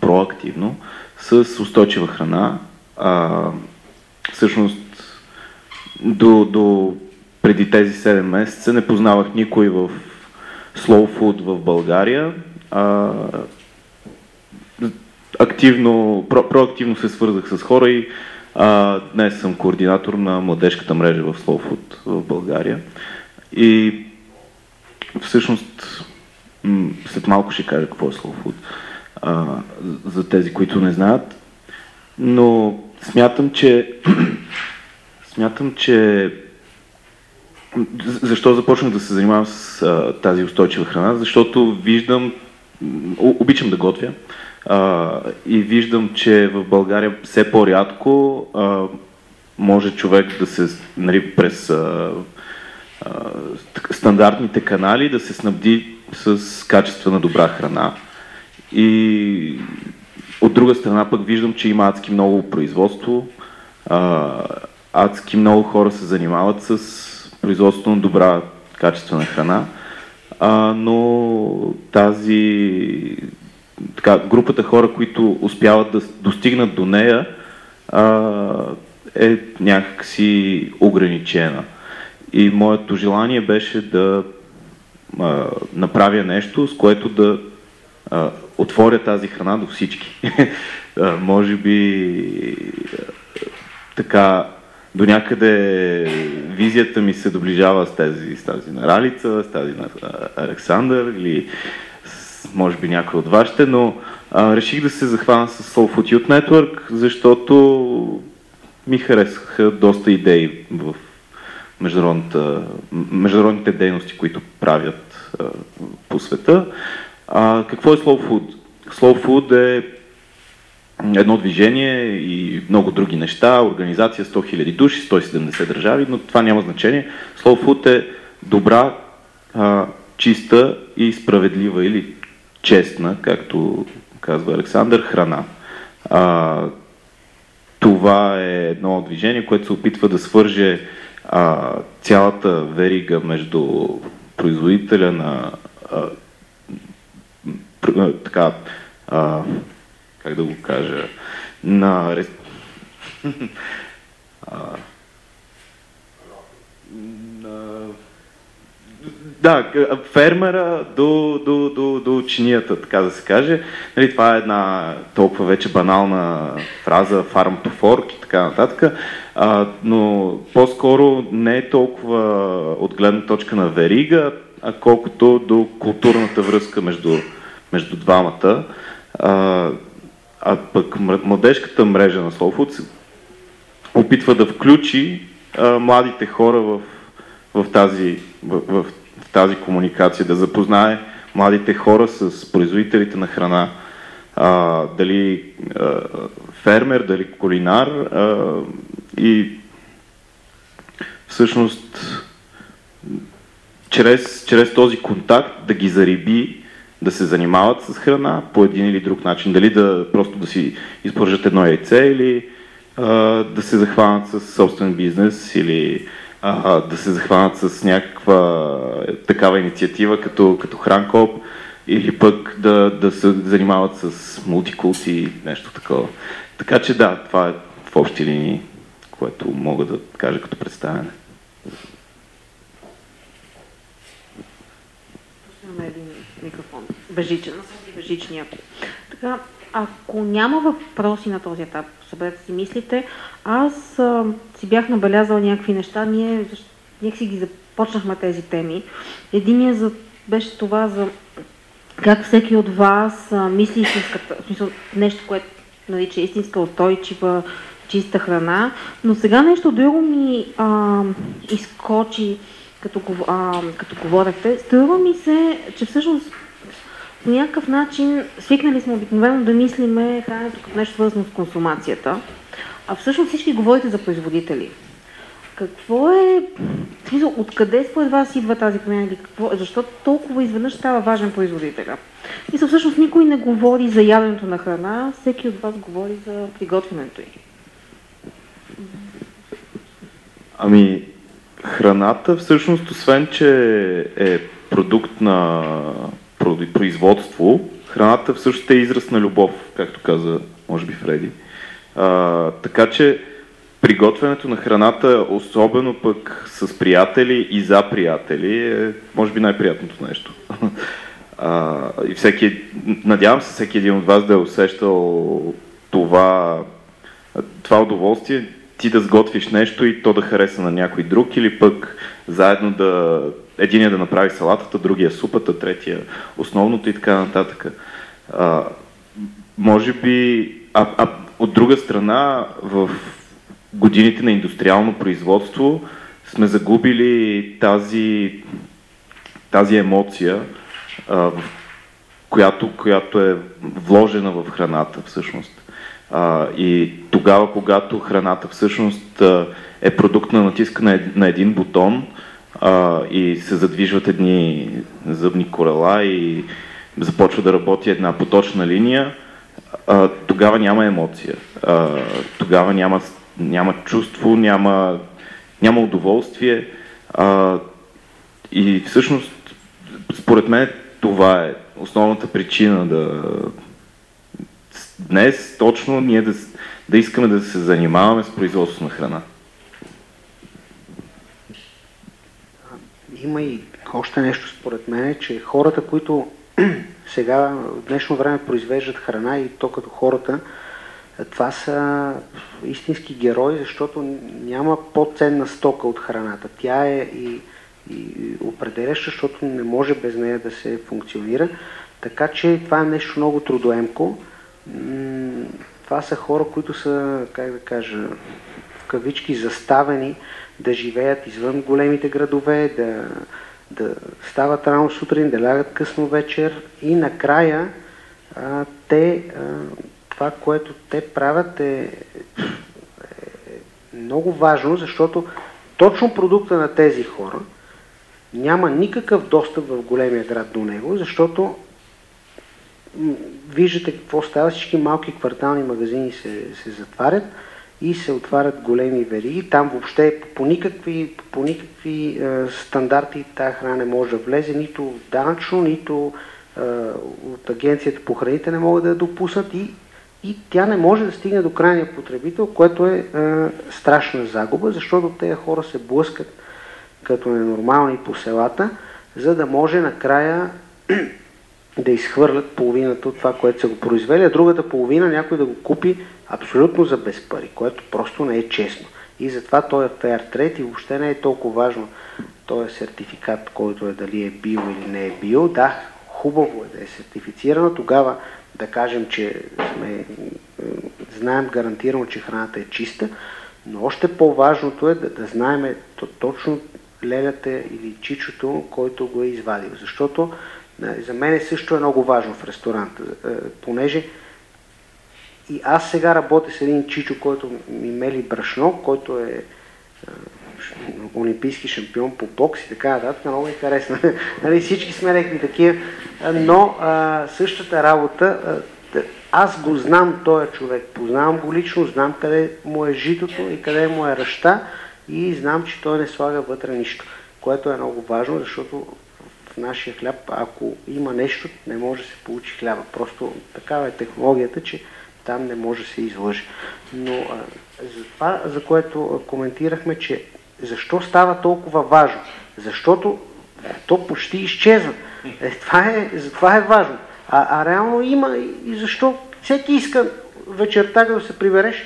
проактивно с устойчива храна. Всъщност до, до преди тези 7 месеца не познавах никой в Slow Food в България. Активно, про, проактивно се свързах с хора и а, днес съм координатор на младежката мрежа в Food в България. И всъщност след малко ще кажа какво е а, за тези, които не знаят. Но смятам, че смятам, че защо започнах да се занимавам с а, тази устойчива храна? Защото виждам, обичам да готвя а, и виждам, че в България все по-рядко а, може човек да се, нали, през а, а, стандартните канали да се снабди с качествена добра храна. И от друга страна пък виждам, че има адски много производство, а, адски много хора се занимават с производството на добра качествена храна, а, но тази така, групата хора, които успяват да достигнат до нея, а, е някакси ограничена. И моето желание беше да а, направя нещо, с което да а, отворя тази храна до всички. а, може би така до някъде визията ми се доближава с тази, с тази на Ралица, с тази на Александър или може би някой от вашите, но а, реших да се захвана с Soul Food Youth Network, защото ми харесаха доста идеи в международните дейности, които правят а, по света. А, какво е Slow Food? Slow Food е едно движение и много други неща, организация 100 000 души, 170 държави, но това няма значение. Slow Food е добра, а, чиста и справедлива или честна, както казва Александър, храна. А, това е едно движение, което се опитва да свърже а, цялата верига между производителя на а, така, а, как да го кажа, на а, на да, фермера до, до, до, до ученията, така да се каже. Нали, това е една толкова вече банална фраза, farm to fork и така нататък, а, но по-скоро не е толкова от гледна точка на верига, а колкото до културната връзка между, между двамата. А, а пък младежката мрежа на се опитва да включи а, младите хора в, в, тази, в, в тази комуникация, да запознае младите хора с производителите на храна, а, дали а, фермер, дали кулинар а, и всъщност чрез, чрез този контакт да ги зариби да се занимават с храна по един или друг начин. Дали да просто да си изпържат едно яйце или а, да се захванат с собствен бизнес или а, да се захванат с някаква такава инициатива като, като Хранкоп или пък да, да се занимават с мултикулти и нещо такова. Така че да, това е в общи линии, което мога да кажа като представяне. един микрофон. Бежичен, бежичния. Така, ако няма въпроси на този етап, съберете си мислите, аз а, си бях набелязала някакви неща, ние ние си ги започнахме тези теми. Единият за, беше това за как всеки от вас а, мисли истинската, в смисъл нещо, което нарича истинска устойчива, чиста храна, но сега нещо друго ми а, изкочи като, а, като говорехте, струва ми се, че всъщност по някакъв начин свикнали сме обикновено да мислиме храненето като нещо свързано с консумацията, а всъщност всички говорите за производители. Какво е, откъде според вас идва тази промяна или какво, защо толкова изведнъж става важен производителя? Мисля, всъщност никой не говори за яденето на храна, всеки от вас говори за приготвянето й. Ами, Храната всъщност, освен че е продукт на производство, Храната всъщност е израз на любов, както каза, може би, Фреди. А, така че приготвянето на храната, особено пък с приятели и за приятели, е може би най-приятното нещо. А, и всеки, надявам се всеки един от вас да е усещал това, това удоволствие, ти да сготвиш нещо и то да хареса на някой друг, или пък заедно да единия да направи салатата, другия супата, третия основното и така нататък. А, може би, а, а от друга страна, в годините на индустриално производство сме загубили тази, тази емоция, а, която, която е вложена в храната всъщност. А, и тогава, когато храната всъщност е продукт на натискане на един бутон а, и се задвижват едни зъбни корела и започва да работи една поточна линия, а, тогава няма емоция. А, тогава няма, няма чувство, няма, няма удоволствие. А, и всъщност, според мен, това е основната причина да днес точно ние да, да искаме да се занимаваме с производство на храна. Има и още нещо според мен, че хората, които сега в днешно време произвеждат храна и то като хората, това са истински герои, защото няма по-ценна стока от храната. Тя е и и определяща, защото не може без нея да се функционира. Така че това е нещо много трудоемко. Това са хора, които са, как да кажа, в кавички заставени да живеят извън големите градове, да, да стават рано сутрин, да лягат късно вечер и накрая а, те, а, това, което те правят е, е много важно, защото точно продукта на тези хора – няма никакъв достъп в големия град до него, защото виждате какво става, всички малки квартални магазини се, се затварят и се отварят големи вериги. Там въобще по никакви, по никакви е, стандарти тази храна не може да влезе, нито данъчно, нито е, от агенцията по храните не могат да я допуснат и, и тя не може да стигне до крайния потребител, което е, е страшна загуба, защото тези хора се блъскат като ненормални по селата, за да може накрая да изхвърлят половината от това, което са го произвели, а другата половина някой да го купи абсолютно за без пари, което просто не е честно. И затова той е fair trade и въобще не е толкова важно този сертификат, който е дали е бил или не е бил. Да, хубаво е да е сертифицирано, тогава да кажем, че сме, знаем гарантирано, че храната е чиста, но още по-важното е да, да знаем точно лелята или чичото, който го е извадил. Защото за мен също е много важно в ресторанта, понеже и аз сега работя с един чичо, който ми мели брашно, който е олимпийски шампион по бокс и така нататък. Много ми харесва. нали, всички сме лекли такива. Но а, същата работа, а, аз го знам този човек, познавам го лично, знам къде му е житото и къде му е ръща и знам, че той не слага вътре нищо, което е много важно, защото нашия хляб, ако има нещо, не може да се получи хляба. Просто такава е технологията, че там не може да се излъжи. Но за това, за което коментирахме, че защо става толкова важно? Защото то почти изчезва. Е, това е, това е важно. А, а реално има и защо всеки иска вечерта да се прибереш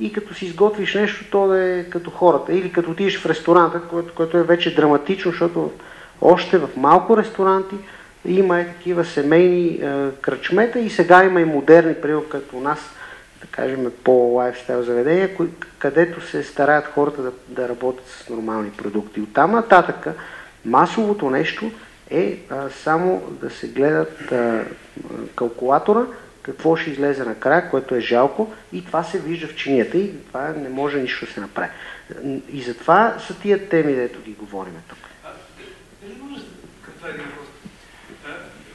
и като си изготвиш нещо, то да е като хората. Или като отидеш в ресторанта, което, което е вече драматично, защото още в малко ресторанти има и такива семейни е, кръчмета и сега има и модерни, примерно като у нас, да кажем по-лайфстайл заведения, кои, където се стараят хората да, да работят с нормални продукти. Оттам нататък масовото нещо е а, само да се гледат а, калкулатора, какво ще излезе накрая, което е жалко и това се вижда в чинията и това не може нищо да се направи. И затова са тия теми, дето ги говорим тук. Може да един въпрос?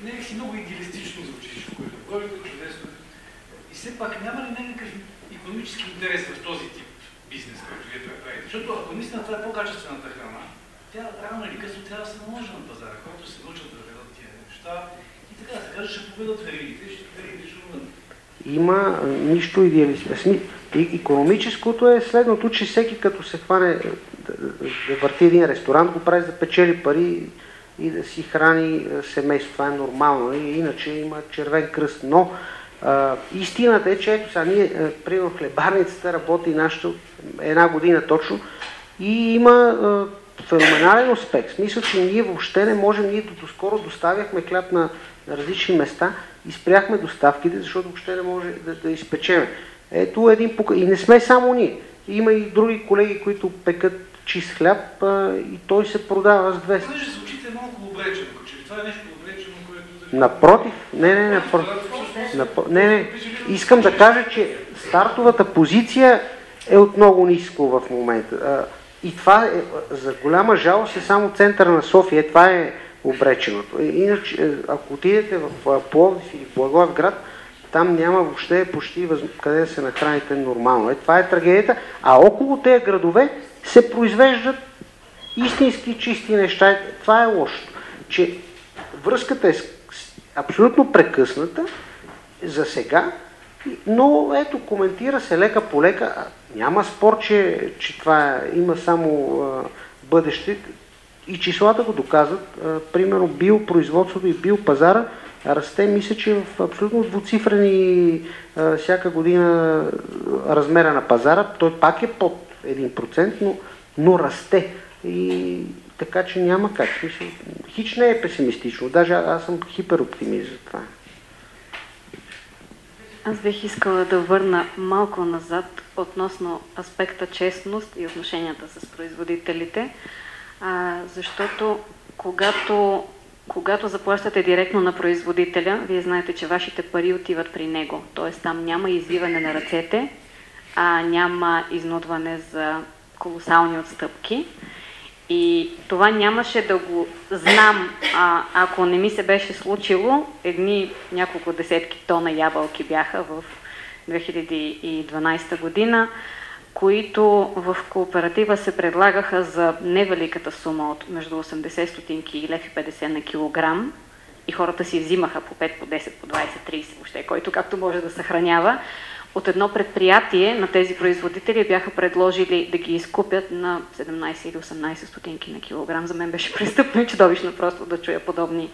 Нека си много идеалистично звучиш, което говорите чудесно. И все пак няма ли някакъв економически интерес в този тип бизнес, който вие правите? Защото ако наистина това е по-качествената храна, тя рано или късно трябва да се наложи на пазара, който се научат да гледат тия неща и така се каже, ще победат веригите, ще веригите ще умрат. Има нищо идеалистично. Економическото е следното, че всеки като се хване да, да върти един ресторант, го прави да печели пари и да си храни семейство. Това е нормално. И, иначе има червен кръст. Но а, истината е, че ето сега ние, примерно в хлебарницата работи нашата една година точно и има а, феноменален успех. В смисъл, че ние въобще не можем, ние до скоро доставяхме хляб на, на различни места и спряхме доставките, защото въобще не може да, да изпечеме. Ето един показ. И не сме само ние. Има и други колеги, които пекат чист хляб а, и той се продава с 200. Звучите малко обречено, че това е нещо обречено, което... Напротив, не, не, напротив. Напро... Не, не, искам да кажа, че стартовата позиция е от много ниско в момента. И това е, за голяма жалост е само центъра на София. Това е обреченото. Иначе, ако отидете в Пловдив или Благоевград, там няма въобще почти въз... къде да се нахраните нормално. Е, това е трагедията. А около тези градове се произвеждат истински чисти неща. Това е лошото. Че връзката е абсолютно прекъсната за сега, но ето, коментира се лека по лека. Няма спор, че, че това има само а, бъдеще и числата го доказват. А, примерно биопроизводството и биопазара расте, мисля, че в абсолютно двуцифрени а, всяка година размера на пазара. Той пак е под 1%, но, но расте. И така че няма как. Мисля, хич не е песимистично. Даже аз съм хипероптимист за това. Аз бих искала да върна малко назад относно аспекта честност и отношенията с производителите, а, защото когато, когато заплащате директно на производителя, вие знаете, че вашите пари отиват при него. Т.е. там няма извиване на ръцете, а няма изнудване за колосални отстъпки. И това нямаше да го знам, а, ако не ми се беше случило. Едни няколко десетки тона ябълки бяха в 2012 година, които в кооператива се предлагаха за невеликата сума от между 80 стотинки и лев и 50 на килограм. И хората си взимаха по 5, по 10, по 20, 30 въобще, който както може да съхранява от едно предприятие на тези производители бяха предложили да ги изкупят на 17 или 18 стотинки на килограм. За мен беше престъпно и чудовищно просто да чуя подобни,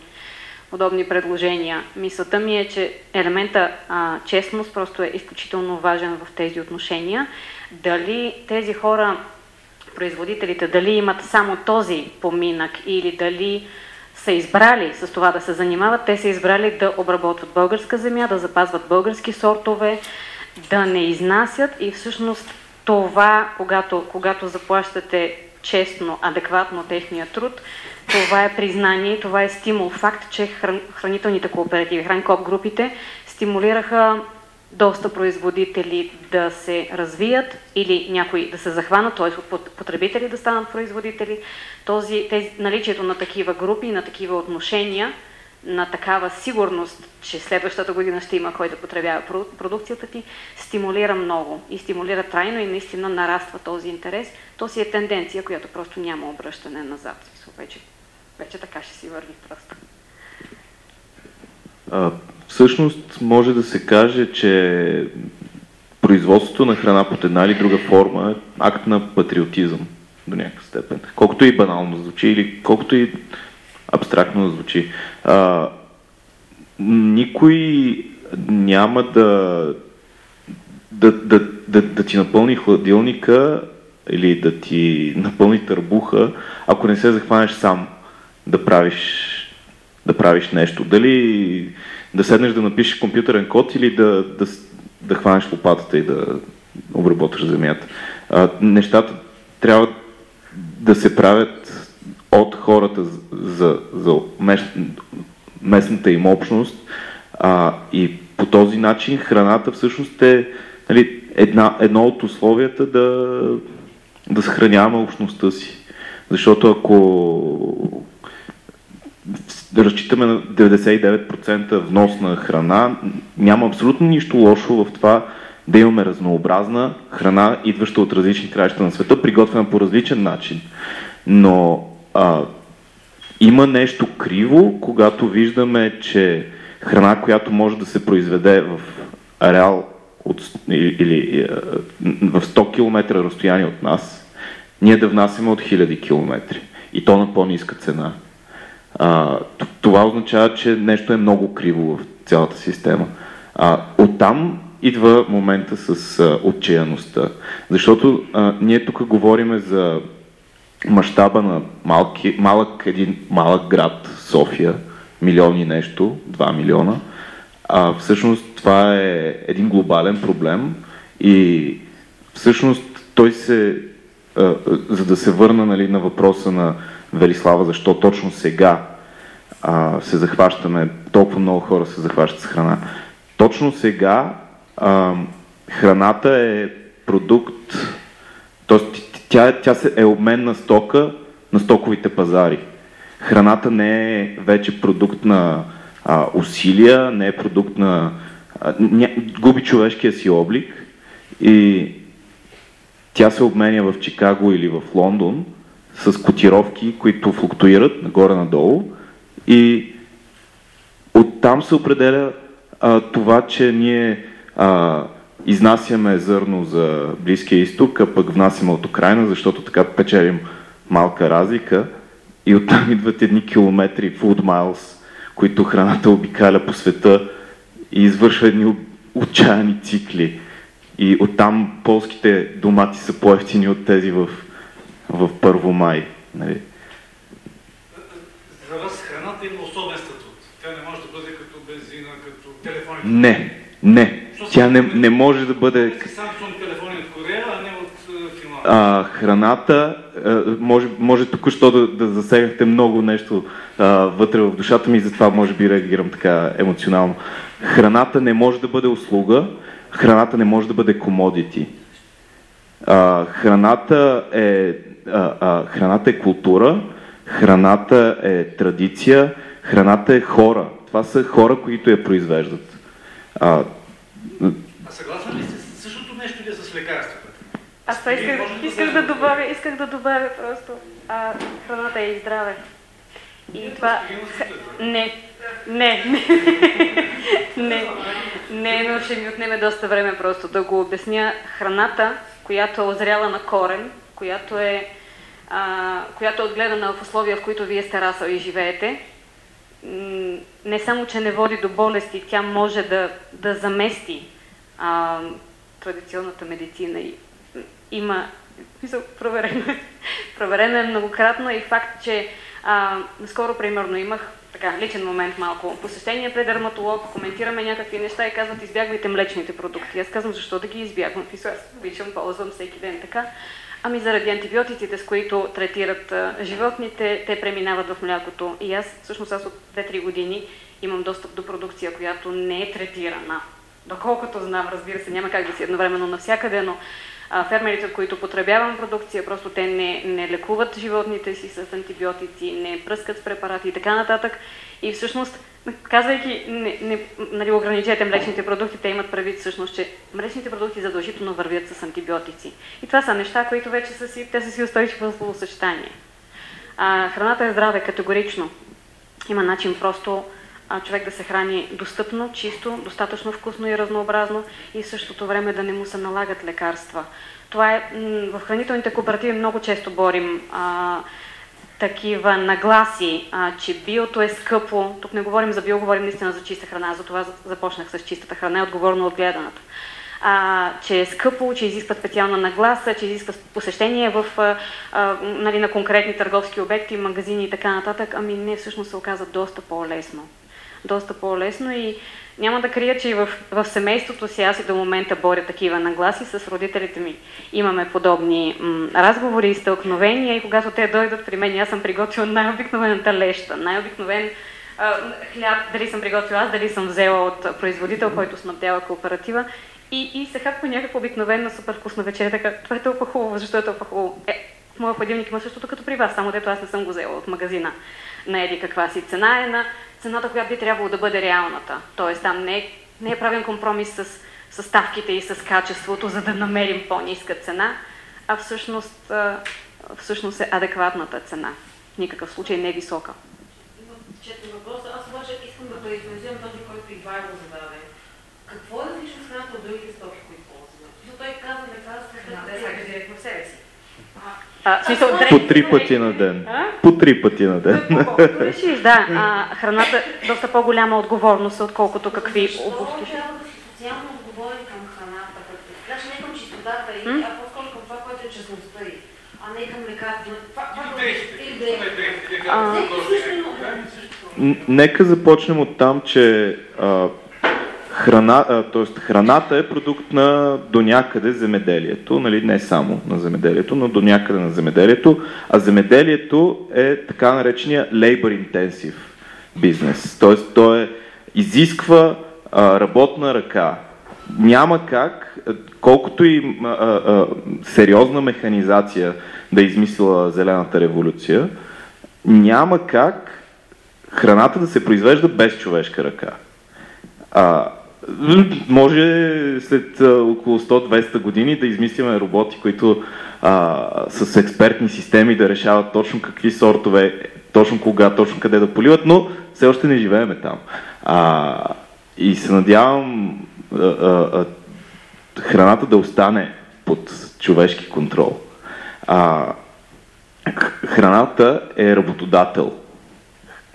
подобни предложения. Мисълта ми е, че елемента а, честност просто е изключително важен в тези отношения. Дали тези хора, производителите, дали имат само този поминък или дали са избрали с това да се занимават, те са избрали да обработват българска земя, да запазват български сортове, да не изнасят и всъщност това, когато, когато заплащате честно, адекватно техния труд, това е признание, това е стимул. Факт, че хран, хранителните кооперативи, хранкоп групите стимулираха доста производители да се развият или някои да се захванат, т.е. потребители да станат производители. Този, тези, наличието на такива групи, на такива отношения – на такава сигурност, че следващата година ще има кой да потребява продукцията ти, стимулира много и стимулира трайно и наистина нараства този интерес. То си е тенденция, която просто няма обръщане назад. Вече, вече така ще си върви просто. А, всъщност може да се каже, че производството на храна под една или друга форма е акт на патриотизъм до някаква степен. Колкото и банално звучи или колкото и абстрактно звучи. А, никой няма да, да, да, да, да ти напълни хладилника или да ти напълни търбуха, ако не се захванеш сам да правиш, да правиш нещо. Дали да седнеш да напишеш компютърен код или да, да, да хванеш лопатата и да обработваш земята. А, нещата трябва да се правят от хората за, за мест, местната им общност а, и по този начин храната всъщност е нали, една, едно от условията да, да съхраняваме общността си. Защото ако разчитаме на 99% внос на храна, няма абсолютно нищо лошо в това да имаме разнообразна храна, идваща от различни краища на света, приготвена по различен начин. Но а, има нещо криво, когато виждаме, че храна, която може да се произведе в ареал от, или, в 100 км разстояние от нас, ние да внасяме от хиляди километри. И то на по-ниска цена. А, това означава, че нещо е много криво в цялата система. А, оттам идва момента с а, отчаяността. Защото а, ние тук говориме за мащаба на малки, малък, един малък град, София, милиони нещо, 2 милиона. А всъщност това е един глобален проблем и всъщност той се, а, за да се върна нали, на въпроса на Велислава, защо точно сега а, се захващаме, толкова много хора се захващат с храна. Точно сега а, храната е продукт, т.е. тя, тя е обменна стока на стоковите пазари. Храната не е вече продукт на а, усилия, не е продукт на... А, ня, губи човешкия си облик и тя се обменя в Чикаго или в Лондон с котировки, които флуктуират нагоре-надолу и оттам се определя а, това, че ние а, изнасяме зърно за Близкия изток, а пък внасяме от Украина, защото така печелим малка разлика и оттам идват едни километри food miles, които храната обикаля по света и извършва едни отчаяни цикли. И оттам полските домати са по-ефтини от тези в, в Първо май. Нали? За вас храната има особен статут. Тя не може да бъде като бензина, като телефоните. Не, не. Тя не, не може да бъде... Samsung телефони от Корея, а не от Финландия. А, храната, а, може, може току-що да, да засегнахте много нещо а, вътре в душата ми и затова може би реагирам така емоционално. Храната не може да бъде услуга, храната не може да бъде комодити. А, храната, е, а, а, храната е култура, храната е традиция, храната е хора. Това са хора, които я произвеждат. А, А съгласен ли сте същото нещо ли е с лекарствата? Аз това исках, исках да добавя, исках да добавя просто. А, храната е и здраве. И това... Не, не, не, не, не, но ще ми отнеме доста време просто да го обясня. Храната, която е озряла на корен, която е, а, която е отгледана в условия, в които вие сте расъл и живеете, не само, че не води до болести, тя може да, да замести а, традиционната медицина. И, има, проверено, е- проверено е многократно и факт, че а, скоро примерно имах така, личен момент малко. Посещение пред дерматолог, коментираме някакви неща и казват избягвайте млечните продукти. Аз казвам защо да ги избягвам. Писал, аз обичам, ползвам всеки ден така. Ами заради антибиотиците, с които третират животните, те преминават в млякото. И аз, всъщност аз от 2-3 години имам достъп до продукция, която не е третирана. Доколкото знам, разбира се, няма как да си едновременно навсякъде, но фермерите, от които потребявам продукция, просто те не, не лекуват животните си с антибиотици, не пръскат с препарати и така нататък. И всъщност, казвайки, не, не, нали, ограничете млечните продукти, те имат предвид всъщност, че млечните продукти задължително вървят с антибиотици. И това са неща, които вече са си, те са си устойчиво словосъчетание. А, храната е здраве категорично. Има начин просто а, човек да се храни достъпно, чисто, достатъчно вкусно и разнообразно и в същото време да не му се налагат лекарства. Това е, в хранителните кооперативи много често борим а, такива нагласи, а, че биото е скъпо. Тук не говорим за био, говорим наистина за чиста храна, затова започнах с чистата храна, е отговорно отгледаната. А, че е скъпо, че изисква специална нагласа, че изисква посещение в, а, а, нали, на конкретни търговски обекти, магазини и така нататък, ами не, всъщност се оказа доста по-лесно доста по-лесно и няма да крия, че и в, в семейството си аз и до момента боря такива нагласи с родителите ми. Имаме подобни м, разговори и стълкновения и когато те дойдат при мен, аз съм приготвила най-обикновената леща, най-обикновен хляб, дали съм приготвила аз, дали съм взела от производител, който снабдява кооператива и, и се хапва някаква обикновена супер вкусна вечеря, така, това е толкова хубаво, защо е толкова хубаво? Е, моя хладилник има същото като при вас, само дето аз не съм го взела от магазина на еди каква си цена е на цената, която би трябвало да бъде реалната. Тоест там не е, не е правен компромис с, с ставките и с качеството, за да намерим по-ниска цена, а всъщност, всъщност е адекватната цена. никакъв случай не е висока. Имам четири въпроса. Аз обаче искам да перифразирам този, който и Вайло зададе. Какво е различно с храната от другите стоки, които ползваме? Защото той каза лекарства, те са директно в себе си. А, смисъл, По три пъти на ден. А? По три пъти на ден. Колкото решиш, да. А, храната е доста по-голяма отговорност, отколкото какви Защо обувки. трябва да си социално отговорен към храната? Значи не към чистотата, и, а по-скоро към това, което е честността й, а не към. Н- Нека започнем от там, че а, храна, т.е. храната е продукт на до някъде земеделието, нали, не само на земеделието, но до някъде на земеделието, а земеделието е така наречения labor intensive бизнес, т.е. то е, изисква а, работна ръка. Няма как, колкото и а, а, сериозна механизация да е измислила Зелената революция, няма как храната да се произвежда без човешка ръка. А, може след около 100-200 години да измислиме роботи, които а, с експертни системи да решават точно какви сортове, точно кога, точно къде да поливат, но все още не живееме там. А, и се надявам а, а, а, храната да остане под човешки контрол. А, храната е работодател.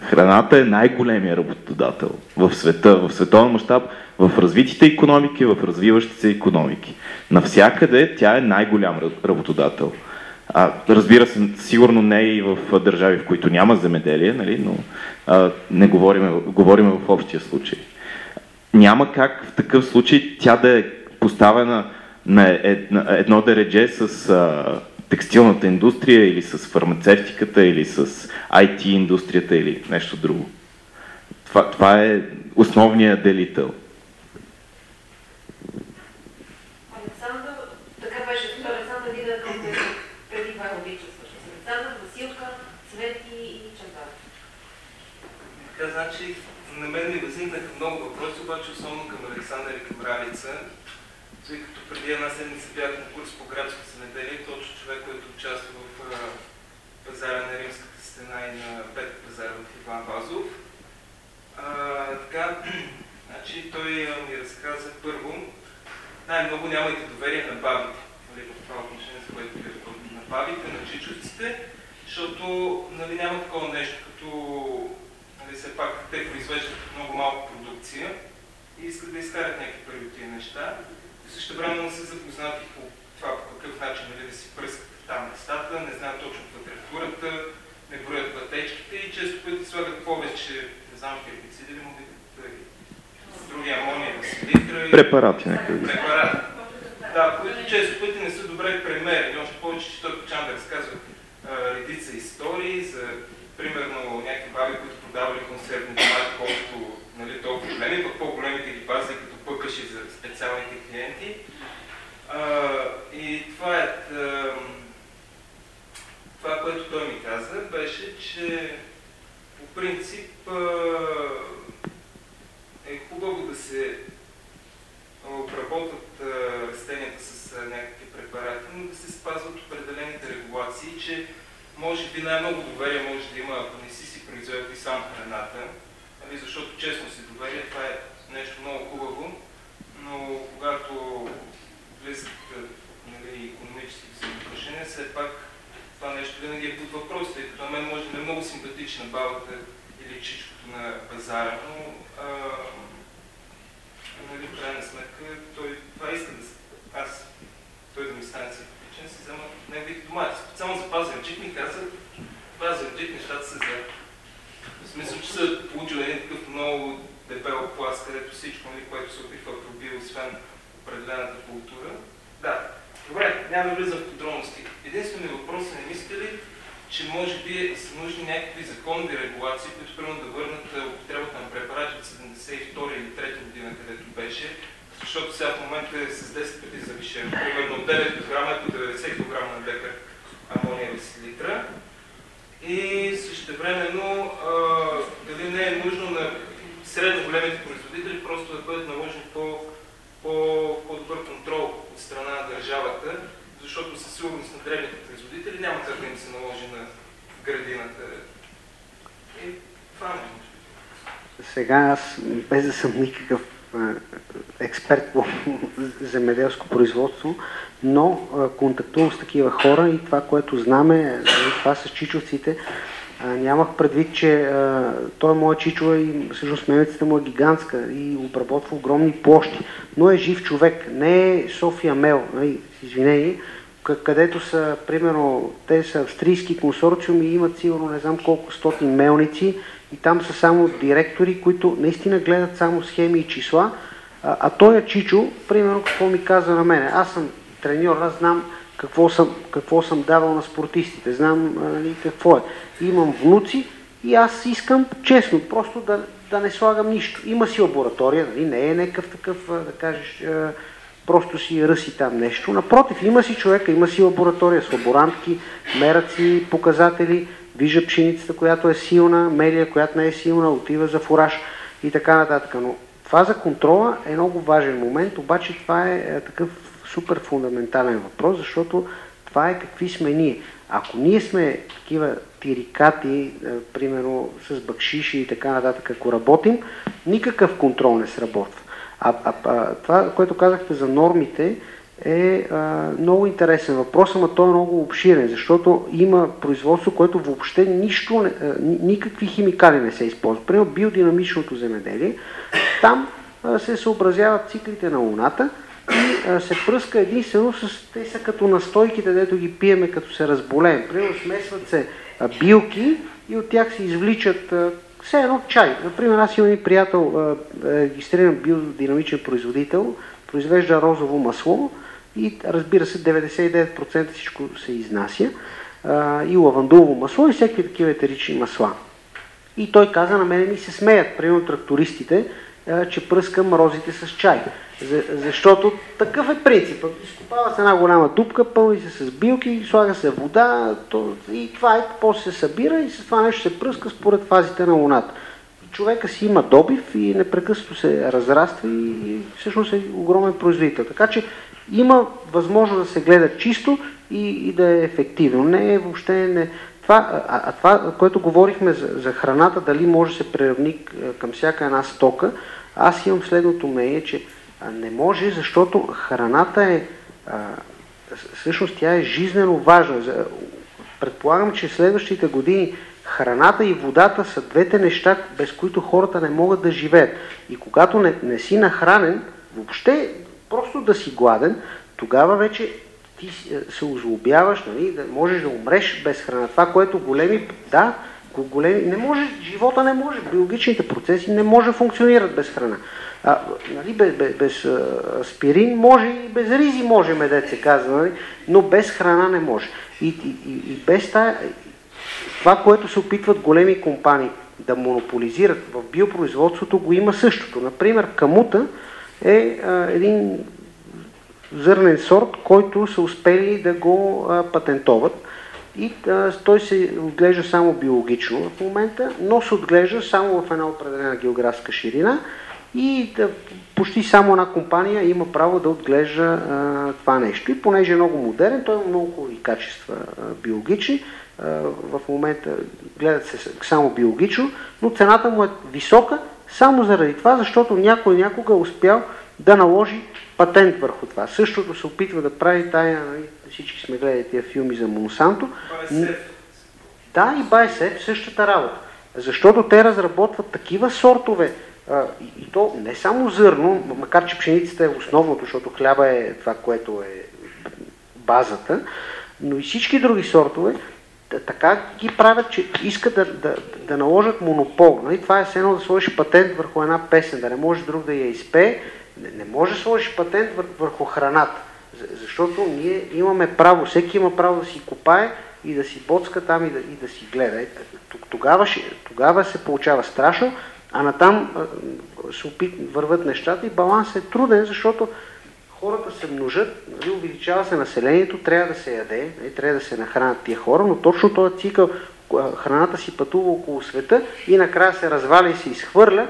Храната е най-големия работодател в света, в световен мащаб, в развитите економики, в развиващите се економики. Навсякъде тя е най-голям ра- работодател. А, разбира се, сигурно не и в държави, в които няма земеделие, нали, но а, не говорим, говорим в общия случай. Няма как в такъв случай тя да е поставена на на едно дередже с а, текстилната индустрия или с фармацевтиката или с IT индустрията или нещо друго. Това, това е основният делител. Значи, на мен ми възникнаха много въпроси, обаче основно към Александър и към Ралица, тъй като преди една седмица бях на курс по градско земеделие, точно човек, който участва в пазара на Римската стена и на Петър пазар в Иван Вазов. А, така, значи, той ми разказа първо, най-много нямайте доверие на бабите, нали, в това отношение, с което ви работите, на бабите, на чичовците, защото нали, няма такова нещо, като нали, все пак те произвеждат много малко продукция и искат да изкарат някакви пари от тия неща. Също време не са запознати по това по какъв начин нали, да си пръскат там нещата, не знаят точно квадратурата, не броят пътечките и често пъти слагат повече, не знам, хербициди ли му други амония да се литра. и- Препарати някакви. Препарати. Да, които често пъти не са добре премерени. Още повече, че той да разказва а, редица истории за, примерно, някакви баби, които продавали консервни домати, колкото нали, толкова големи, пък по-големите ги пазили като пъкаши за специалните клиенти. А, и това е това, което той ми каза, беше, че по принцип е хубаво да се обработват растенията с някакви препарати, но да се спазват определените регулации, че може би най-много доверие може да има, ако не си си произвел и сам храната, нали, защото честно си доверие, това е нещо много хубаво, но когато влизат нали, економически взаимоотношения, все пак това нещо винаги е под въпрос, тъй като на мен може да е много симпатична бабата или чичкото на пазара, но а, нали, в крайна сметка той това иска да аз той да ми стане симпатичен, си взема неговите домати. Специално за Пазарджик ми каза, Пазарджик нещата са за смисъл, че са получил един такъв много дебел пласт, където всичко, нали, което се опитва пробива, освен определената култура. Да, добре, няма да влизам в подробности. Единственият въпрос е, не мислите ли, че може би са нужни някакви законови регулации, които примерно да върнат е, употребата на препарати от 72 или 3 година, където беше, защото сега в момента е с 10 пъти завишено. Примерно от 9 кг е по 90 кг на декар амония литра и същевременно а, дали не е нужно на средно големите производители просто да бъдат наложени по, по, по-добър контрол от страна на държавата, защото със сигурност на древните производители няма как да им се наложи на градината. И това не може. Сега аз, без да съм никакъв експерт по земеделско производство, но контактувам с такива хора и това, което знаме, нали, това с чичовците, нямах предвид, че той е моя чичо и всъщност мемецата му е гигантска и обработва огромни площи, но е жив човек, не е София Мел, нали, извинение, където са, примерно, те са австрийски консорциуми и имат сигурно не знам колко стотин мелници и там са само директори, които наистина гледат само схеми и числа, а, а той е Чичо, примерно, какво ми каза на мене. Аз съм треньор, аз знам какво съм, какво съм давал на спортистите, знам нали, какво е. Имам внуци и аз искам честно, просто да, да не слагам нищо. Има си лаборатория, нали, не е някакъв такъв, да кажеш, просто си ръси там нещо. Напротив, има си човека, има си лаборатория с лаборантки, мерят си показатели, вижда пшеницата, която е силна, мелия, която не е силна, отива за фураж и така нататък. Но това за контрола е много важен момент, обаче това е, е такъв супер фундаментален въпрос, защото това е какви сме ние. Ако ние сме такива тирикати, е, примерно с бакшиши и така нататък, ако работим, никакъв контрол не сработва. А, а, а това, което казахте за нормите, е а, много интересен въпрос, ама той е много обширен, защото има производство, което въобще нищо, не, а, никакви химикали не се използват. Примерно биодинамичното земеделие, там а, се съобразяват циклите на Луната и а, се пръска единствено с... Те са като настойките, дето ги пиеме, като се разболеем. Примерно смесват се а, билки и от тях се извличат а, все едно чай. Например, аз имам и приятел, регистриран биодинамичен производител, произвежда розово масло и разбира се 99% всичко се изнася а, и лавандулово масло и всеки такива етерични масла. И той каза, на мене ми се смеят, примерно трактористите, че пръскам розите с чай. За, защото такъв е принципът. Изкопава се една голяма дупка, пълни се с билки, слага се вода и това е, после се събира и с това нещо се пръска според фазите на луната. Човека си има добив и непрекъснато се разраства и всъщност е огромен производител. Така че има възможност да се гледа чисто и, и да е ефективно. Не е въобще не. Това, а, а това, което говорихме за, за храната, дали може да се приравни към всяка една стока, аз имам следното мнение, че не може, защото храната е, а, всъщност тя е жизнено важна. Предполагам, че следващите години храната и водата са двете неща, без които хората не могат да живеят. И когато не, не си нахранен, въобще просто да си гладен, тогава вече ти се озлобяваш, нали, да можеш да умреш без храна. Това, което големи, да, големи, не може, живота не може, биологичните процеси не може да функционират без храна. А, нали, без, без, без аспирин може и без ризи можем, да се казва, нали, но без храна не може. И, и, и, и без тая, това, което се опитват големи компании да монополизират в биопроизводството, го има същото. Например, камута е а, един зърнен сорт, който са успели да го а, патентоват и а, той се отглежда само биологично в момента, но се отглежда само в една определена географска ширина и да, почти само една компания има право да отглежда а, това нещо. И понеже е много модерен, той има много хубави качества а, биологични, а, в момента гледат се само биологично, но цената му е висока само заради това, защото някой някога е успял да наложи патент върху това. Същото се опитва да прави тая, нали, всички сме гледали тия филми за Монсанто. Да, и Байсеп същата работа. Защото те разработват такива сортове, а, и, и то не само зърно, макар че пшеницата е основното, защото хляба е това, което е базата, но и всички други сортове, така ги правят, че искат да, да, да наложат монопол. Нали? Това е едно да сложиш патент върху една песен, да не може друг да я изпее. Не, не може да сложиш патент върху храната, защото ние имаме право, всеки има право да си копае и да си боцка там и да, и да си гледа. Тогава, тогава се получава страшно, а натам се опит, върват нещата и баланс е труден, защото хората се множат, нали, увеличава се населението, трябва да се яде, нали, трябва да се нахранят тия хора, но точно този цикъл, храната си пътува около света и накрая се разваля и се изхвърля,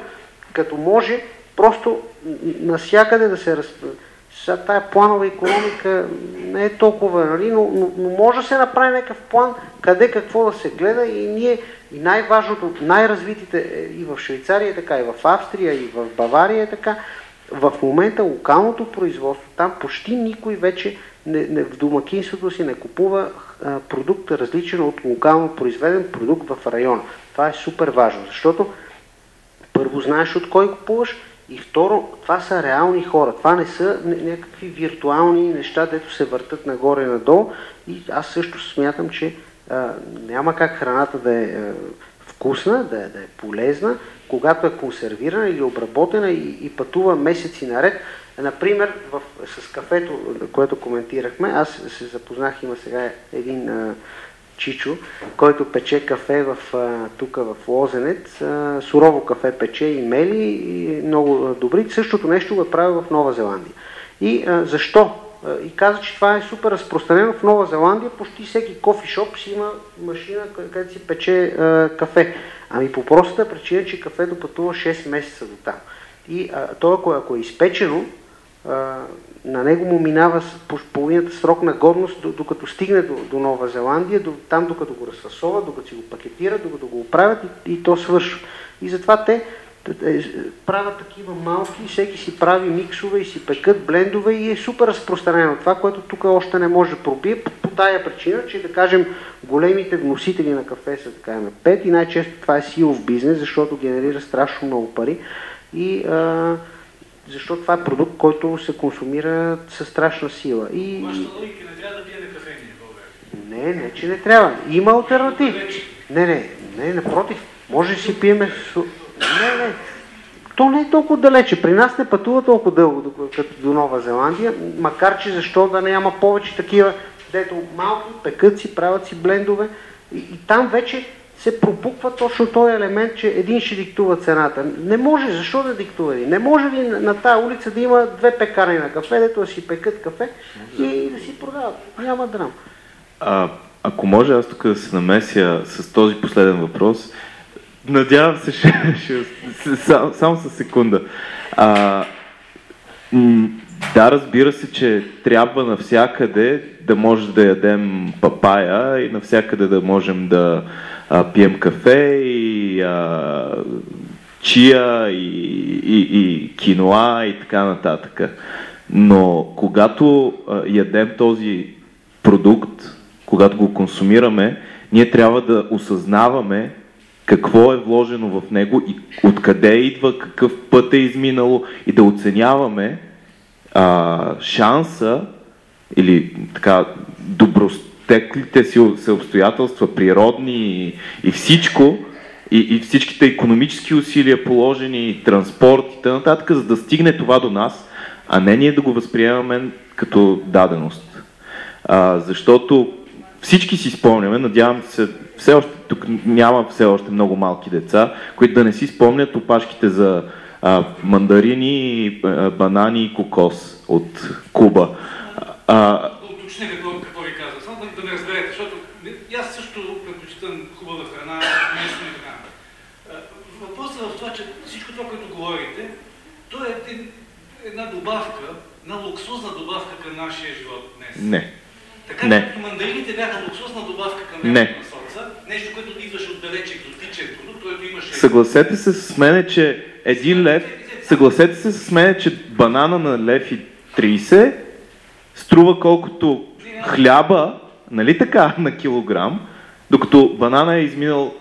като може просто насякъде да се раз... сега тая планова економика не е толкова, нали, но, но, но може да се направи някакъв план, къде какво да се гледа и ние, и най-важното, най-развитите е, и в Швейцария е така, и в Австрия, и в Бавария е така, в момента локалното производство, там почти никой вече не, не, в домакинството си не купува продукт различен от локално произведен продукт в района. Това е супер важно, защото първо знаеш от кой купуваш и второ, това са реални хора. Това не са някакви виртуални неща, дето се въртат нагоре и надолу. И аз също смятам, че а, няма как храната да е а, вкусна, да е, да е полезна, когато е консервирана или обработена и, и пътува месеци наред. Например, в, с кафето, което коментирахме, аз се запознах, има сега един а, Чичо, който пече кафе тук в Лозенец. Сурово кафе пече и мели и много добри. Същото нещо го е правил в Нова Зеландия. И а, защо? И каза, че това е супер разпространено в Нова Зеландия. Почти всеки кофишоп си има машина, където си пече а, кафе. Ами по простата причина, че кафето пътува 6 месеца до там. И а, то, ако, ако е изпечено, а, на него му минава половината срок на годност, докато стигне до, до Нова Зеландия, до, там докато го разфасоват, докато си го пакетират, докато го оправят и, и то свършва. И затова те е, правят такива малки, всеки си прави миксове и си пекат блендове и е супер разпространено. Това, което тук още не може да пробие, по тая причина, че да кажем големите вносители на кафе са така на пет и най-често това е силов бизнес, защото генерира страшно много пари и а, защото това е продукт, който се консумира със страшна сила. И... Вашата логика не трябва да пиеме кафе ние в Не, не, че не трябва. Има альтернативи. Не, не, не, напротив. Може да си пиеме... Не, не. То не е толкова далече. При нас не пътува толкова дълго, като до Нова Зеландия, макар че защо да няма повече такива, дето малки, пекат си, правят си блендове и, и там вече се пропуква точно този елемент, че един ще диктува цената. Не може, защо да диктува един? Не може ли на тази улица да има две пекарни на кафе, дето да си пекат кафе и да си продават? Няма драм. А, ако може аз тук да се намеся с този последен въпрос, надявам се, ще, ще, само, само с секунда. А, да, разбира се, че трябва навсякъде да може да ядем папая и навсякъде да можем да а, пием кафе и а, чия и, и, и киноа и така нататък. Но когато а, ядем този продукт, когато го консумираме, ние трябва да осъзнаваме какво е вложено в него и откъде идва, какъв път е изминало и да оценяваме а, шанса или така добростеклите си обстоятелства, природни и, и всичко, и, и всичките економически усилия положени, транспорт и т.н., за да стигне това до нас, а не ние да го възприемаме като даденост. А, защото всички си спомняме, надявам се, все още, тук няма все още много малки деца, които да не си спомнят опашките за а, мандарини, а, банани и кокос от Куба. А, Уточня какво, какво ви казвам, само да, да ме разберете, защото аз също предпочитам хубава храна, местна и така. Въпросът е в това, че всичко това, което говорите, то е един, една добавка, една луксозна добавка към нашия живот днес. Не. Така не. като мандарините бяха луксусна добавка към не. на соца, нещо, което идваше от далече екзотичен продукт, който имаше... Съгласете се с мене, че един лев, съгласете се с мене, че банана на лев и 30 струва колкото хляба, нали така, на килограм, докато банана е изминал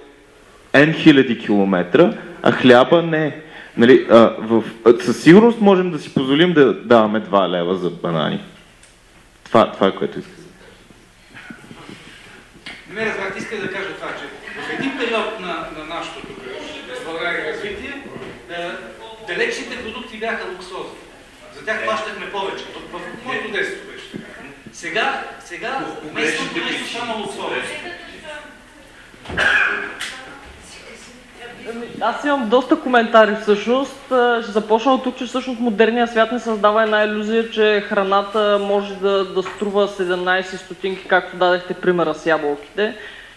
N хиляди километра, а хляба не. Нали, а, в, а, със сигурност можем да си позволим да даваме 2 лева за банани. Това, това е което искам. Не ме разбрахте, иска да кажа това, че в един период на, на нашото тук България развитие, далечните продукти бяха луксозни. За тях плащахме повече. В моето детство беше така. Сега, сега местното нещо само луксозно. Ами, аз имам доста коментари всъщност. Ще започна от тук, че всъщност модерният свят не създава една иллюзия, че храната може да, да струва 17 стотинки, както дадехте примера с ябълките.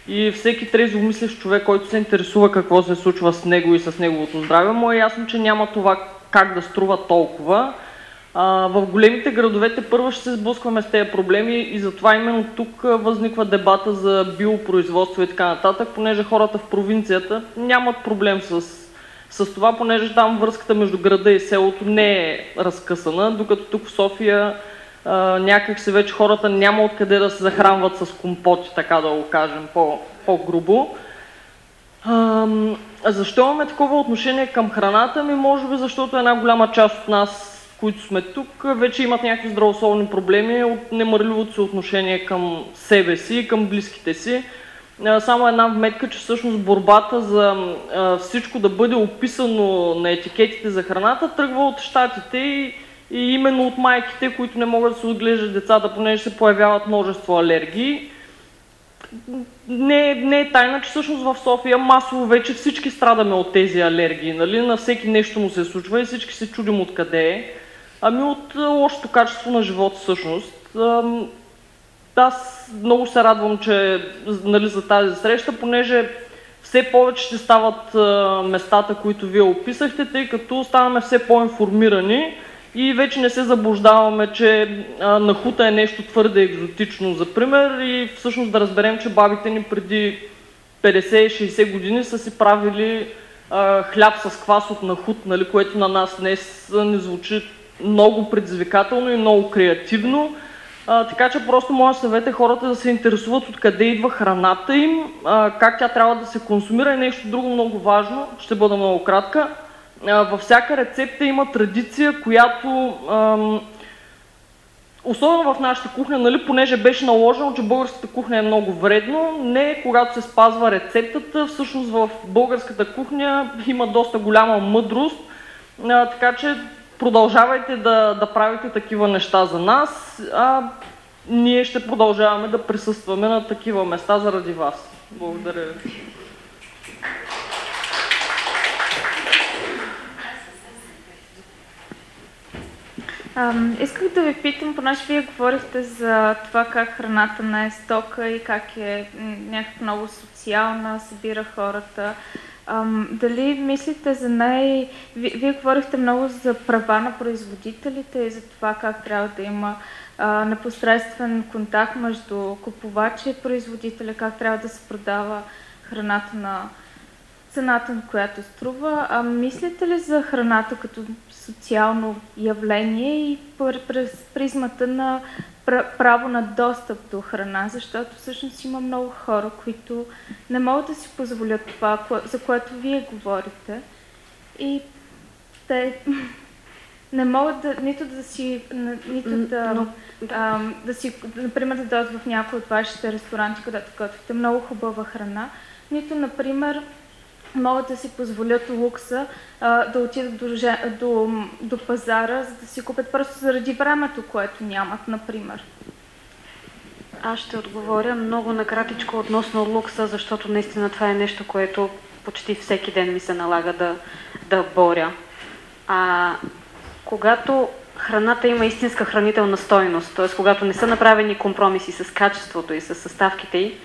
И всеки трезво мислещ човек, който се интересува какво се случва с него и с неговото здраве, му е ясно, че няма това как да струва толкова. В големите градовете първо ще се сблъскваме с тези проблеми и затова именно тук възниква дебата за биопроизводство и така нататък, понеже хората в провинцията нямат проблем с, с това, понеже там връзката между града и селото не е разкъсана, докато тук в София а, някак се вече хората няма откъде да се захранват с компоти, така да го кажем по, по-грубо. А, защо имаме такова отношение към храната? Ми може би защото една голяма част от нас които сме тук, вече имат някакви здравословни проблеми от немърливото си отношение към себе си и към близките си. Само една вметка, че всъщност борбата за всичко да бъде описано на етикетите за храната тръгва от щатите и, и именно от майките, които не могат да се отглеждат децата, понеже се появяват множество алергии. Не, не е тайна, че всъщност в София масово вече всички страдаме от тези алергии. Нали? На всеки нещо му се случва и всички се чудим откъде е. Ами от лошото качество на живота всъщност. Аз много се радвам, че нали, за тази среща, понеже все повече ще стават местата, които вие описахте, тъй като ставаме все по-информирани и вече не се заблуждаваме, че нахута е нещо твърде екзотично, за пример, и всъщност да разберем, че бабите ни преди 50-60 години са си правили хляб с квас от нахут, нали, което на нас днес не звучи много предизвикателно и много креативно. А, така че просто моя съвет е хората да се интересуват откъде идва храната им, а, как тя трябва да се консумира и нещо друго много важно, ще бъда много кратка. А, във всяка рецепта има традиция, която ам, особено в нашата кухня, нали, понеже беше наложено, че българската кухня е много вредно, не когато се спазва рецептата, всъщност в българската кухня има доста голяма мъдрост, а, така че продължавайте да, да правите такива неща за нас, а ние ще продължаваме да присъстваме на такива места заради вас. Благодаря ви. Ам, исках да ви питам, понеже вие говорихте за това как храната не е стока и как е някак много социална, събира хората. Дали мислите за най... Вие, говорихте много за права на производителите и за това как трябва да има непосредствен контакт между купувача и производителя, как трябва да се продава храната на цената, на която струва. А мислите ли за храната като социално явление и през призмата на право на достъп до храна, защото всъщност има много хора, които не могат да си позволят това, за което вие говорите. И те не могат да, нито да си, нито да, Но. А, да си, например, да дойдат в някой от вашите ресторанти, където готвите много хубава храна, нито, например, могат да си позволят лукса а, да отидат до, до, до пазара, за да си купят просто заради времето, което нямат, например. Аз ще отговоря много накратичко относно лукса, защото наистина това е нещо, което почти всеки ден ми се налага да, да боря. А, когато храната има истинска хранителна стойност, т.е. когато не са направени компромиси с качеството и с съставките й,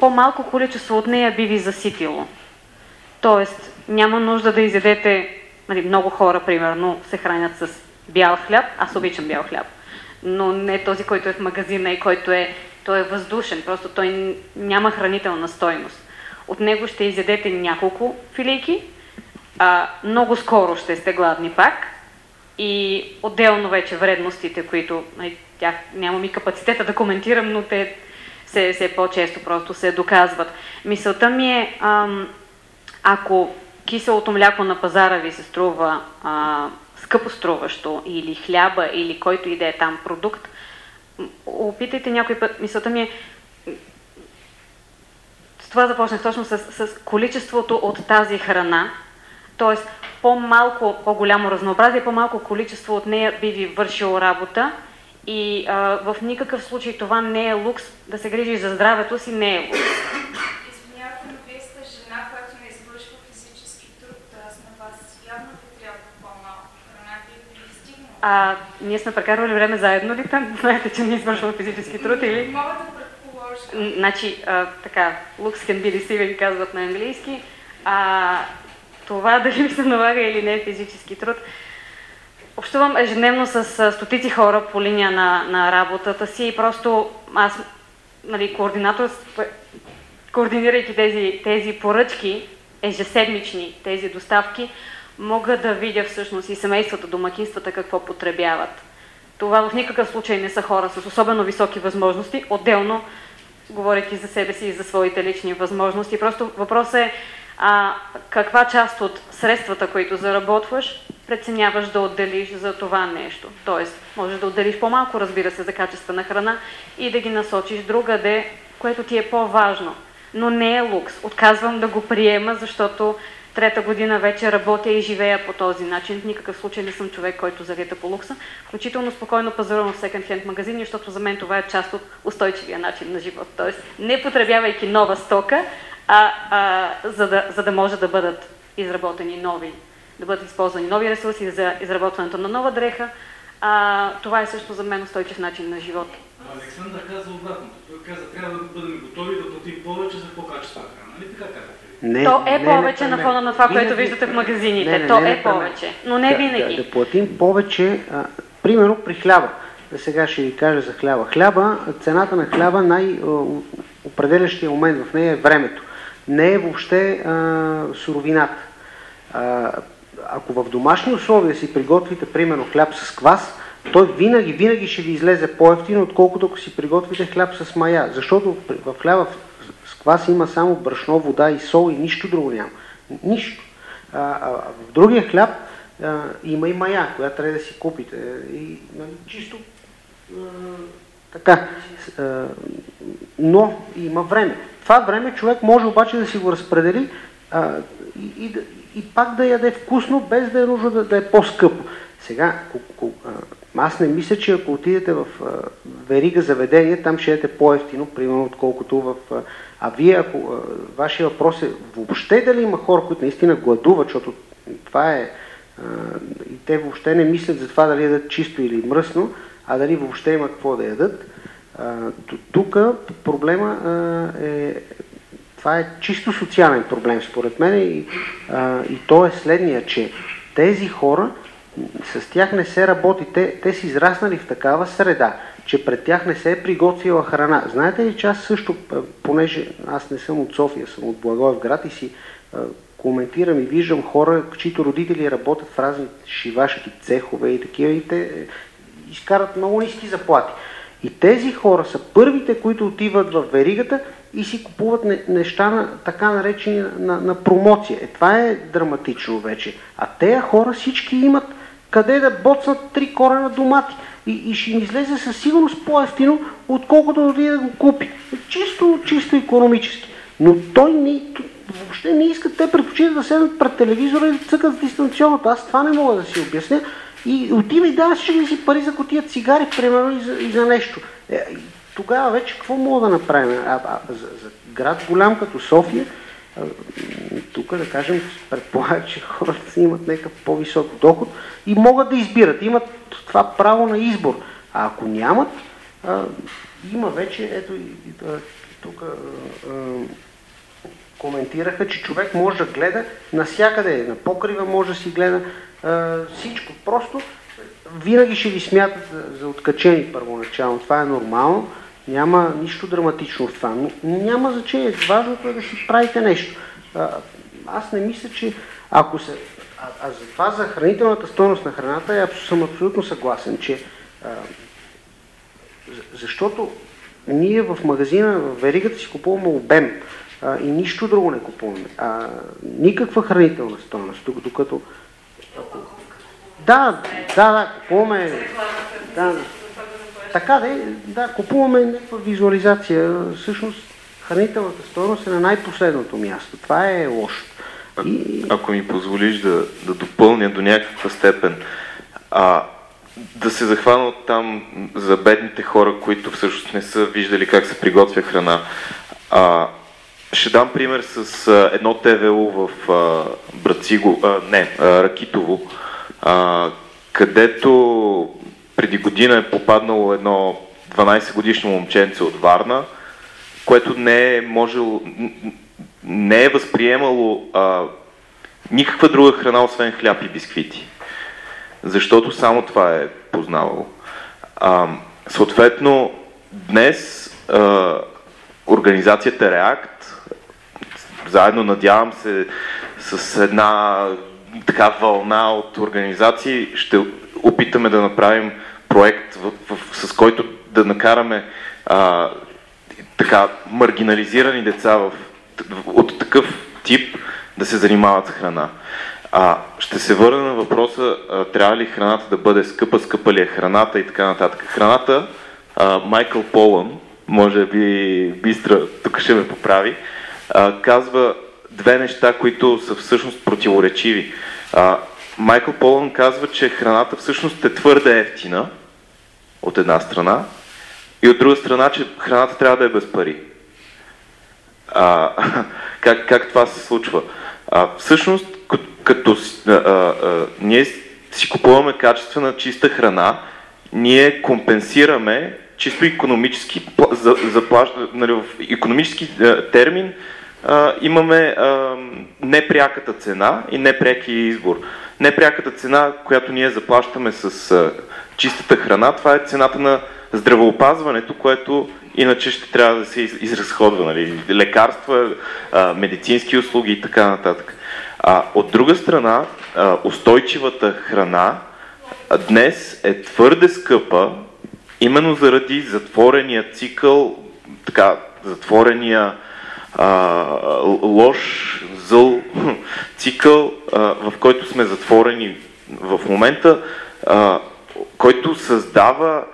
по-малко количество от нея би ви заситило. Тоест, няма нужда да изядете, нали, много хора, примерно, се хранят с бял хляб. Аз обичам бял хляб. Но не този, който е в магазина и който е, той е въздушен. Просто той няма хранителна стойност. От него ще изядете няколко филийки, а, много скоро ще сте гладни пак и отделно вече вредностите, които нали, тях нямам и капацитета да коментирам, но те все, все по-често просто се доказват. Мисълта ми е, ам, ако киселото мляко на пазара ви се струва а, скъпо струващо или хляба или който и да е там продукт, опитайте някой път, мисълта ми е, с това започнах точно с, с количеството от тази храна, т.е. по-малко, по-голямо разнообразие, по-малко количество от нея би ви вършило работа и а, в никакъв случай това не е лукс, да се грижи за здравето си не е лукс. А ние сме прекарвали време заедно ли там? Знаете, че не извършвам физически труд или? Мога да предположа. Значи, а, така, looks can be deceiving, казват на английски. А, това дали ми се налага или не е физически труд, общувам ежедневно с стотици хора по линия на, на работата си и просто аз, нали, координатор, координирайки тези, тези поръчки, ежеседмични тези доставки, мога да видя всъщност и семействата, домакинствата какво потребяват. Това в никакъв случай не са хора с особено високи възможности, отделно, говоряки за себе си и за своите лични възможности. Просто въпросът е а, каква част от средствата, които заработваш, преценяваш да отделиш за това нещо. Тоест, можеш да отделиш по-малко, разбира се, за качествена храна и да ги насочиш другаде, което ти е по-важно. Но не е лукс. Отказвам да го приема, защото трета година вече работя и живея по този начин. В никакъв случай не съм човек, който завита по лукса. Включително спокойно пазарувам в секонд-хенд магазини, защото за мен това е част от устойчивия начин на живот. Тоест, не потребявайки нова стока, а, а за, да, за да може да бъдат изработени нови, да бъдат използвани нови ресурси за изработването на нова дреха. А, това е също за мен устойчив начин на живот. Александър каза обратното. Той каза, трябва да бъдем готови да платим повече за по-качествена храна. Нали така казахте? Не, то е не, повече не, на фона на това, винаги, което виждате в магазините. Не, не, то не, е повече, но не да, винаги. Да, да платим повече, а, примерно при хляба. Сега ще ви кажа за хляба. Хляба, цената на хляба, най-определящия момент в нея е времето. Не е въобще а, суровината. А, ако в домашни условия си приготвите, примерно, хляб с квас, той винаги, винаги ще ви излезе по-ефтино, отколкото ако си приготвите хляб с мая. Защото в хляба с квас има само брашно, вода и сол и нищо друго няма. Нищо. А, а, в другия хляб а, има и мая, която трябва да си купите. И, нали, чисто а, така. А, но има време. Това време човек може обаче да си го разпредели а, и, и, и пак да яде вкусно, без да е нужно да, да е по-скъпо. Сега, аз не мисля, че ако отидете в верига заведение, там ще ядете по-ефтино, примерно, отколкото в... А вие, ако... Вашия въпрос е въобще дали има хора, които наистина гладуват, защото това е... И те въобще не мислят за това дали ядат чисто или мръсно, а дали въобще има какво да ядат. Тук проблема е... Това е чисто социален проблем, според мен, и, и то е следния, че тези хора с тях не се работи. Те, те са израснали в такава среда, че пред тях не се е приготвила храна. Знаете ли, че аз също, понеже аз не съм от София, съм от Благоевград и си коментирам и виждам хора, чието родители работят в разни шивашки цехове и такива, и те е, изкарат много ниски заплати. И тези хора са първите, които отиват в веригата и си купуват неща на така наречени на, на промоция. Е, това е драматично вече. А тези хора всички имат къде да боцнат три корена домати. И, и ще им излезе със сигурност по-ефтино, отколкото да отиде да го купи. Чисто, чисто економически. Но той не, въобще не иска, те предпочитат да седнат пред телевизора и да цъкат с дистанционното. Аз това не мога да си обясня. И отива и дава всички си пари за котия цигари, примерно, и за, и за нещо. Е, тогава вече какво мога да направим? А, а, за, за град голям като София, тук да кажем, предполага, че хората си имат някакъв по-висок доход и могат да избират, имат това право на избор. А ако нямат, а, има вече, ето тук коментираха, че човек може да гледа насякъде, на покрива може да си гледа а, всичко. Просто винаги ще ви смятат за откачени първоначално. Това е нормално. Няма нищо драматично в това. Но няма значение. Важното е да си правите нещо. А, аз не мисля, че ако се... А, а за това за хранителната стойност на храната я съм абсолютно съгласен, че а, защото ние в магазина, в веригата си купуваме обем а, и нищо друго не купуваме. А, никаква хранителна стойност, докато... Да, да, да, купуваме... Да, така да, да, купуваме някаква визуализация. Всъщност хранителната стойност е на най-последното място. Това е лошо. И... Ако ми позволиш да, да допълня до някаква степен, а, да се захвана от там за бедните хора, които всъщност не са виждали как се приготвя храна. А, ще дам пример с а, едно ТВО в а, Брациго, а, не, а, Ракитово, а, където преди година е попаднало едно 12 годишно момченце от Варна, което не е можело, не е възприемало а, никаква друга храна, освен хляб и бисквити. защото само това е познавало. А, съответно, днес а, организацията React, заедно надявам се с една така вълна от организации, ще опитаме да направим проект, в, в, с който да накараме а, така маргинализирани деца в, от такъв тип да се занимават с храна. А, ще се върна на въпроса, а, трябва ли храната да бъде скъпа, скъпа ли е храната и така нататък. Храната, а, Майкъл Полън, може би Бистра тук ще ме поправи, а, казва две неща, които са всъщност противоречиви. А, Майкъл Полън казва, че храната всъщност е твърде ефтина, от една страна, и от друга страна, че храната трябва да е без пари. А, как, как това се случва? А, всъщност, като, като а, а, ние си купуваме качествена чиста храна, ние компенсираме чисто економически, за, за нали, в економически термин имаме а, непряката цена и непрекия избор. Непряката цена, която ние заплащаме с а, чистата храна, това е цената на здравеопазването, което иначе ще трябва да се изразходва. Нали? Лекарства, а, медицински услуги и така нататък. А, от друга страна, а, устойчивата храна днес е твърде скъпа, именно заради затворения цикъл, така, затворения а, лош, зъл цикъл, а, в който сме затворени в момента, а, който създава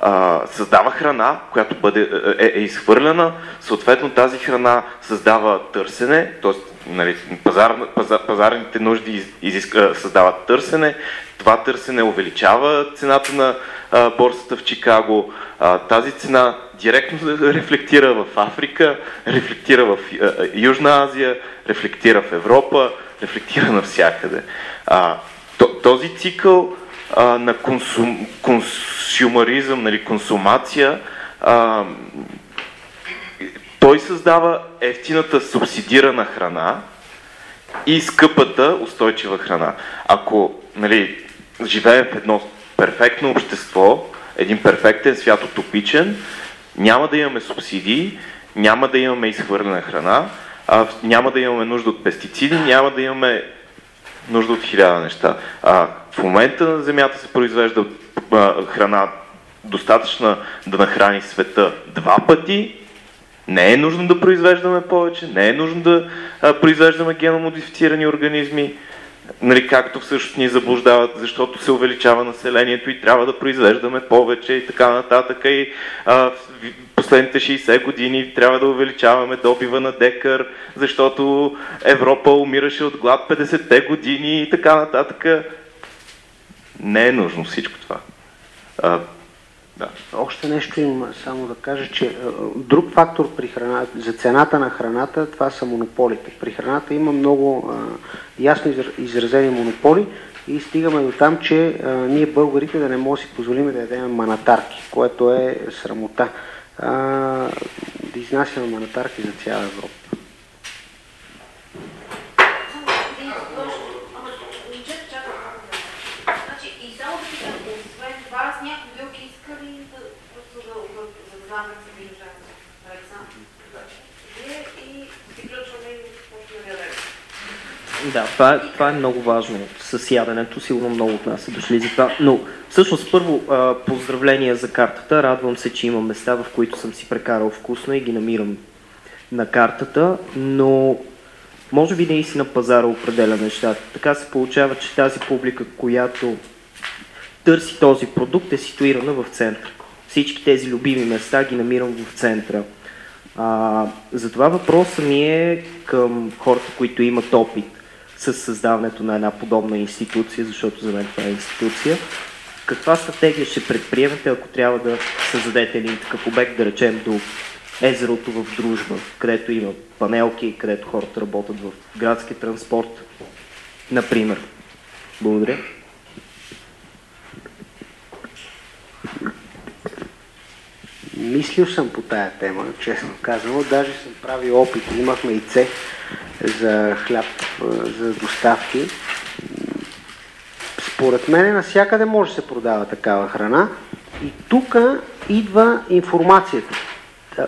а, създава храна, която бъде, е, е изхвърлена, съответно тази храна създава търсене, т.е. Нали, пазар, пазар, пазарните нужди изиска, създават търсене, това търсене увеличава цената на борсата в Чикаго, тази цена директно рефлектира в Африка, рефлектира в Южна Азия, рефлектира в Европа, рефлектира навсякъде. Този цикъл на консум, консумаризъм, нали, консумация, той създава ефтината субсидирана храна и скъпата устойчива храна. Ако нали, живеем в едно перфектно общество, един перфектен свят утопичен, няма да имаме субсидии, няма да имаме изхвърлена храна, а, няма да имаме нужда от пестициди, няма да имаме нужда от хиляда неща. А, в момента на Земята се произвежда а, храна достатъчна да нахрани света два пъти. Не е нужно да произвеждаме повече, не е нужно да а, произвеждаме геномодифицирани организми, нали, както всъщност ни заблуждават, защото се увеличава населението и трябва да произвеждаме повече и така нататък. И а, последните 60 години трябва да увеличаваме добива на декар, защото Европа умираше от глад 50-те години и така нататък. Не е нужно всичко това. А, да. Още нещо имам само да кажа, че друг фактор при храна, за цената на храната, това са монополите. При храната има много а, ясно изразени монополи и стигаме до там, че а, ние българите да не можем да си позволим да ядем манатарки, което е срамота. А, да изнасяме манатарки за цяла Европа. Да, това е, това е много важно с яденето. Сигурно много от нас са дошли за това. Но всъщност първо поздравления за картата. Радвам се, че има места, в които съм си прекарал вкусно и ги намирам на картата, но може би наистина пазара определя нещата. Така се получава, че тази публика, която търси този продукт, е ситуирана в центъра. Всички тези любими места ги намирам в центъра. А, затова въпросът ми е към хората, които имат опит с създаването на една подобна институция, защото за мен това е институция. Каква стратегия ще предприемете, ако трябва да създадете един такъв обект, да речем до езерото в дружба, където има панелки, където хората работят в градски транспорт, например. Благодаря. Мислил съм по тая тема, честно казано. Даже съм правил опит. Имахме и цех за хляб, за доставки. Според мен навсякъде може да се продава такава храна. И тук идва информацията. Та,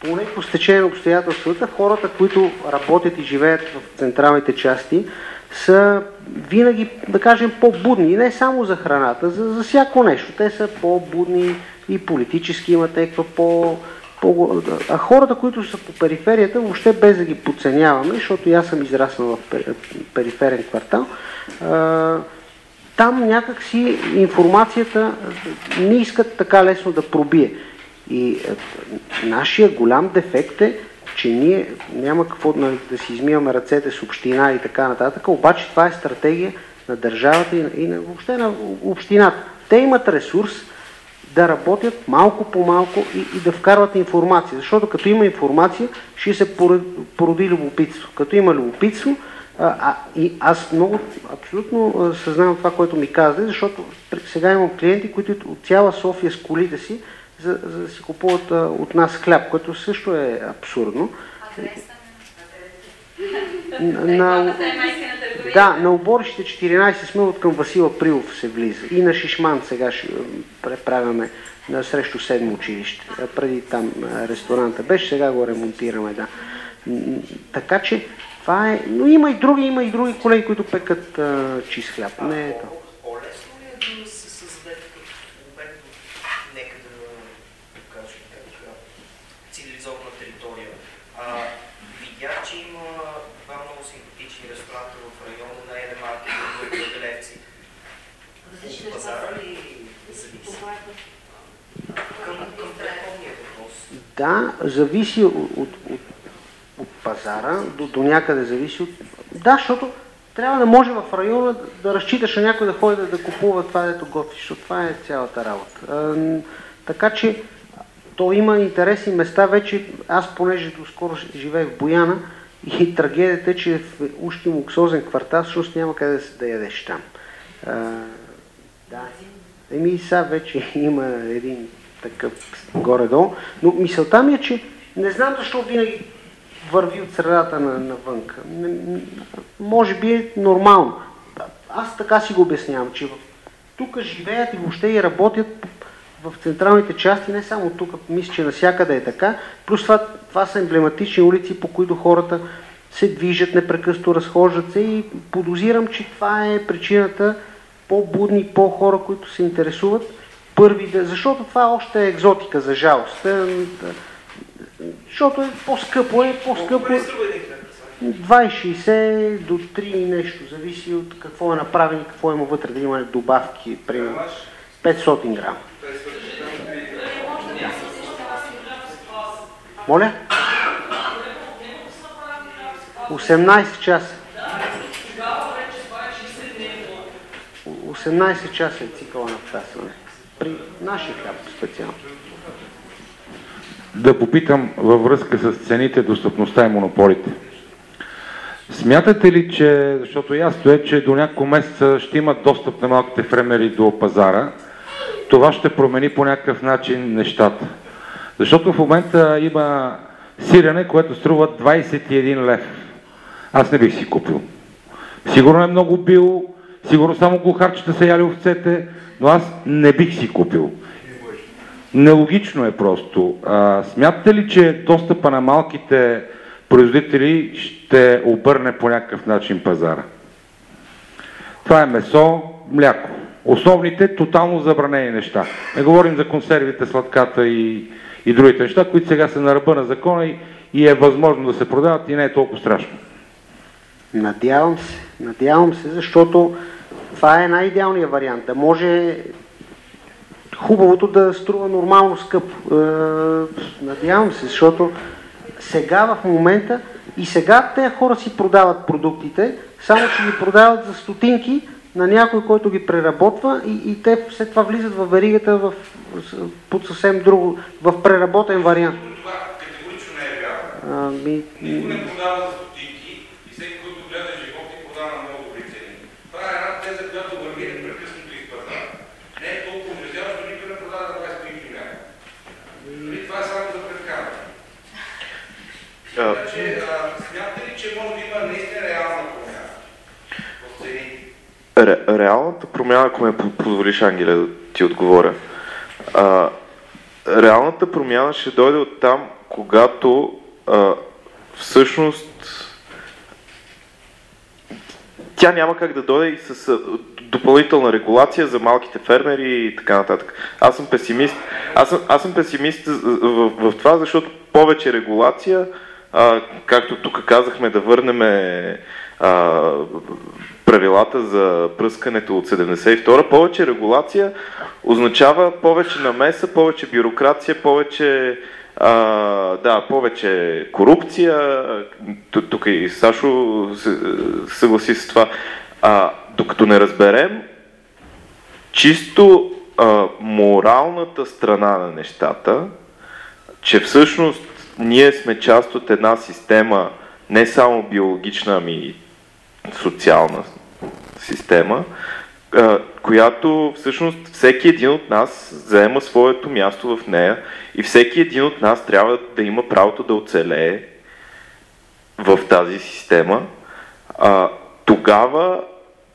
Поне по стечение на обстоятелствата, хората, които работят и живеят в централните части, са винаги, да кажем, по-будни. Не само за храната, за, за всяко нещо. Те са по-будни и политически имат някаква по, по... А хората, които са по периферията, въобще без да ги подценяваме, защото аз съм израснал в пер- периферен квартал, там някакси информацията не искат така лесно да пробие. И нашия голям дефект е, че ние няма какво нали, да си измиваме ръцете с община и така нататък, обаче това е стратегия на държавата и, на, и на, въобще на общината. Те имат ресурс да работят малко по малко и, и да вкарват информация, защото като има информация, ще се породи любопитство. Като има любопитство, а, а, и аз много абсолютно съзнавам това, което ми казвате, защото сега имам клиенти, които от цяла София с колите си, за, за да си купуват а, от нас хляб, което също е абсурдно. На, да, на оборище 14 сме от към Васила Прилов се влиза. И на Шишман сега ще преправяме на срещу седмо училище. Преди там ресторанта беше, сега го ремонтираме, да. Така че това е... Но има и други, има и други колеги, които пекат а, чист хляб. Не е то. По-лесно ли е да се създаде такъв обект в някъде, да кажем, как цивилизована територия? А, видях, че има два много симпатични ресторанта в района на Енемарки и Белевци. Пазара ли зависи? Към, към предходния въпрос. Да, зависи от, от, от, пазара, до, до някъде зависи от... Да, защото трябва да може в района да, да разчиташ на някой да ходи да, да купува това, дето готвиш, защото това е цялата работа. А, така че то има интересни места вече. Аз, понеже доскоро живеех в Бояна, и трагедията е, че в ушки луксозен квартал всъщност няма къде да, да ядеш там. А, да. Еми сега вече има един такъв горе-долу. Но мисълта ми е, че не знам защо винаги върви от средата на, навънка. Може би е нормално. Аз така си го обяснявам, че тук живеят и въобще и работят в централните части, не само тук, мисля, че навсякъде е така. Плюс това, това са емблематични улици, по които хората се движат непрекъснато, разхождат се и подозирам, че това е причината по-будни, по-хора, които се интересуват първи. Защото това още е екзотика, за жалост. Е, Защото е по-скъпо, е по-скъпо. 2,60 до 3 и нещо, зависи от какво е направено и какво има вътре, да има добавки, примерно 500 грама. Моля? 18 часа. 18 часа е цикъла на пасване. При нашия хляб специално. Да попитам във връзка с цените, достъпността и монополите. Смятате ли, че, защото ясно е, че до няколко месеца ще имат достъп на малките фермери до пазара, това ще промени по някакъв начин нещата. Защото в момента има сирене, което струва 21 лев. Аз не бих си купил. Сигурно е много бил, сигурно само глухарчета са яли овцете, но аз не бих си купил. Нелогично е просто. А, смятате ли, че достъпа на малките производители ще обърне по някакъв начин пазара? Това е месо, мляко. Основните тотално забранени неща. Не говорим за консервите, сладката и, и другите неща, които сега са на ръба на закона и, и е възможно да се продават и не е толкова страшно. Надявам се, надявам се, защото това е най-идеалният вариант. Да може хубавото да струва нормално скъпо. Е, надявам се, защото сега в момента и сега те хора си продават продуктите, само че ги продават за стотинки на някой, който ги преработва и, и те след това влизат в веригата в, под съвсем друго, в преработен вариант. Това категорично не е вярно. Ами, Никой не продава за стотинки и всеки, който гледа живота и продава на много добри цени. Това е една теза, която върви непрекъснато из пазара. Не е толкова ужасяващо, никой не продава за 20 стотинки мляко. Нали, Това е само за предкарване. Така че, а, смятате ли, че може да има наистина реална промяна в цените? ре, реалната промяна, ако ме позволиш, Ангеле, да ти отговоря. А, реалната промяна ще дойде от там, когато а, всъщност тя няма как да дойде и с допълнителна регулация за малките фермери и така нататък. Аз съм песимист. Аз съм, аз съм песимист в, в това, защото повече регулация, а, както тук казахме, да върнем а, правилата за пръскането от 72 повече регулация означава повече намеса, повече бюрокрация, повече а, да, повече корупция. Тук и Сашо съгласи с това. А, докато не разберем чисто а, моралната страна на нещата, че всъщност ние сме част от една система, не само биологична, ами и социална система, която всъщност всеки един от нас заема своето място в нея и всеки един от нас трябва да има правото да оцелее в тази система. А, тогава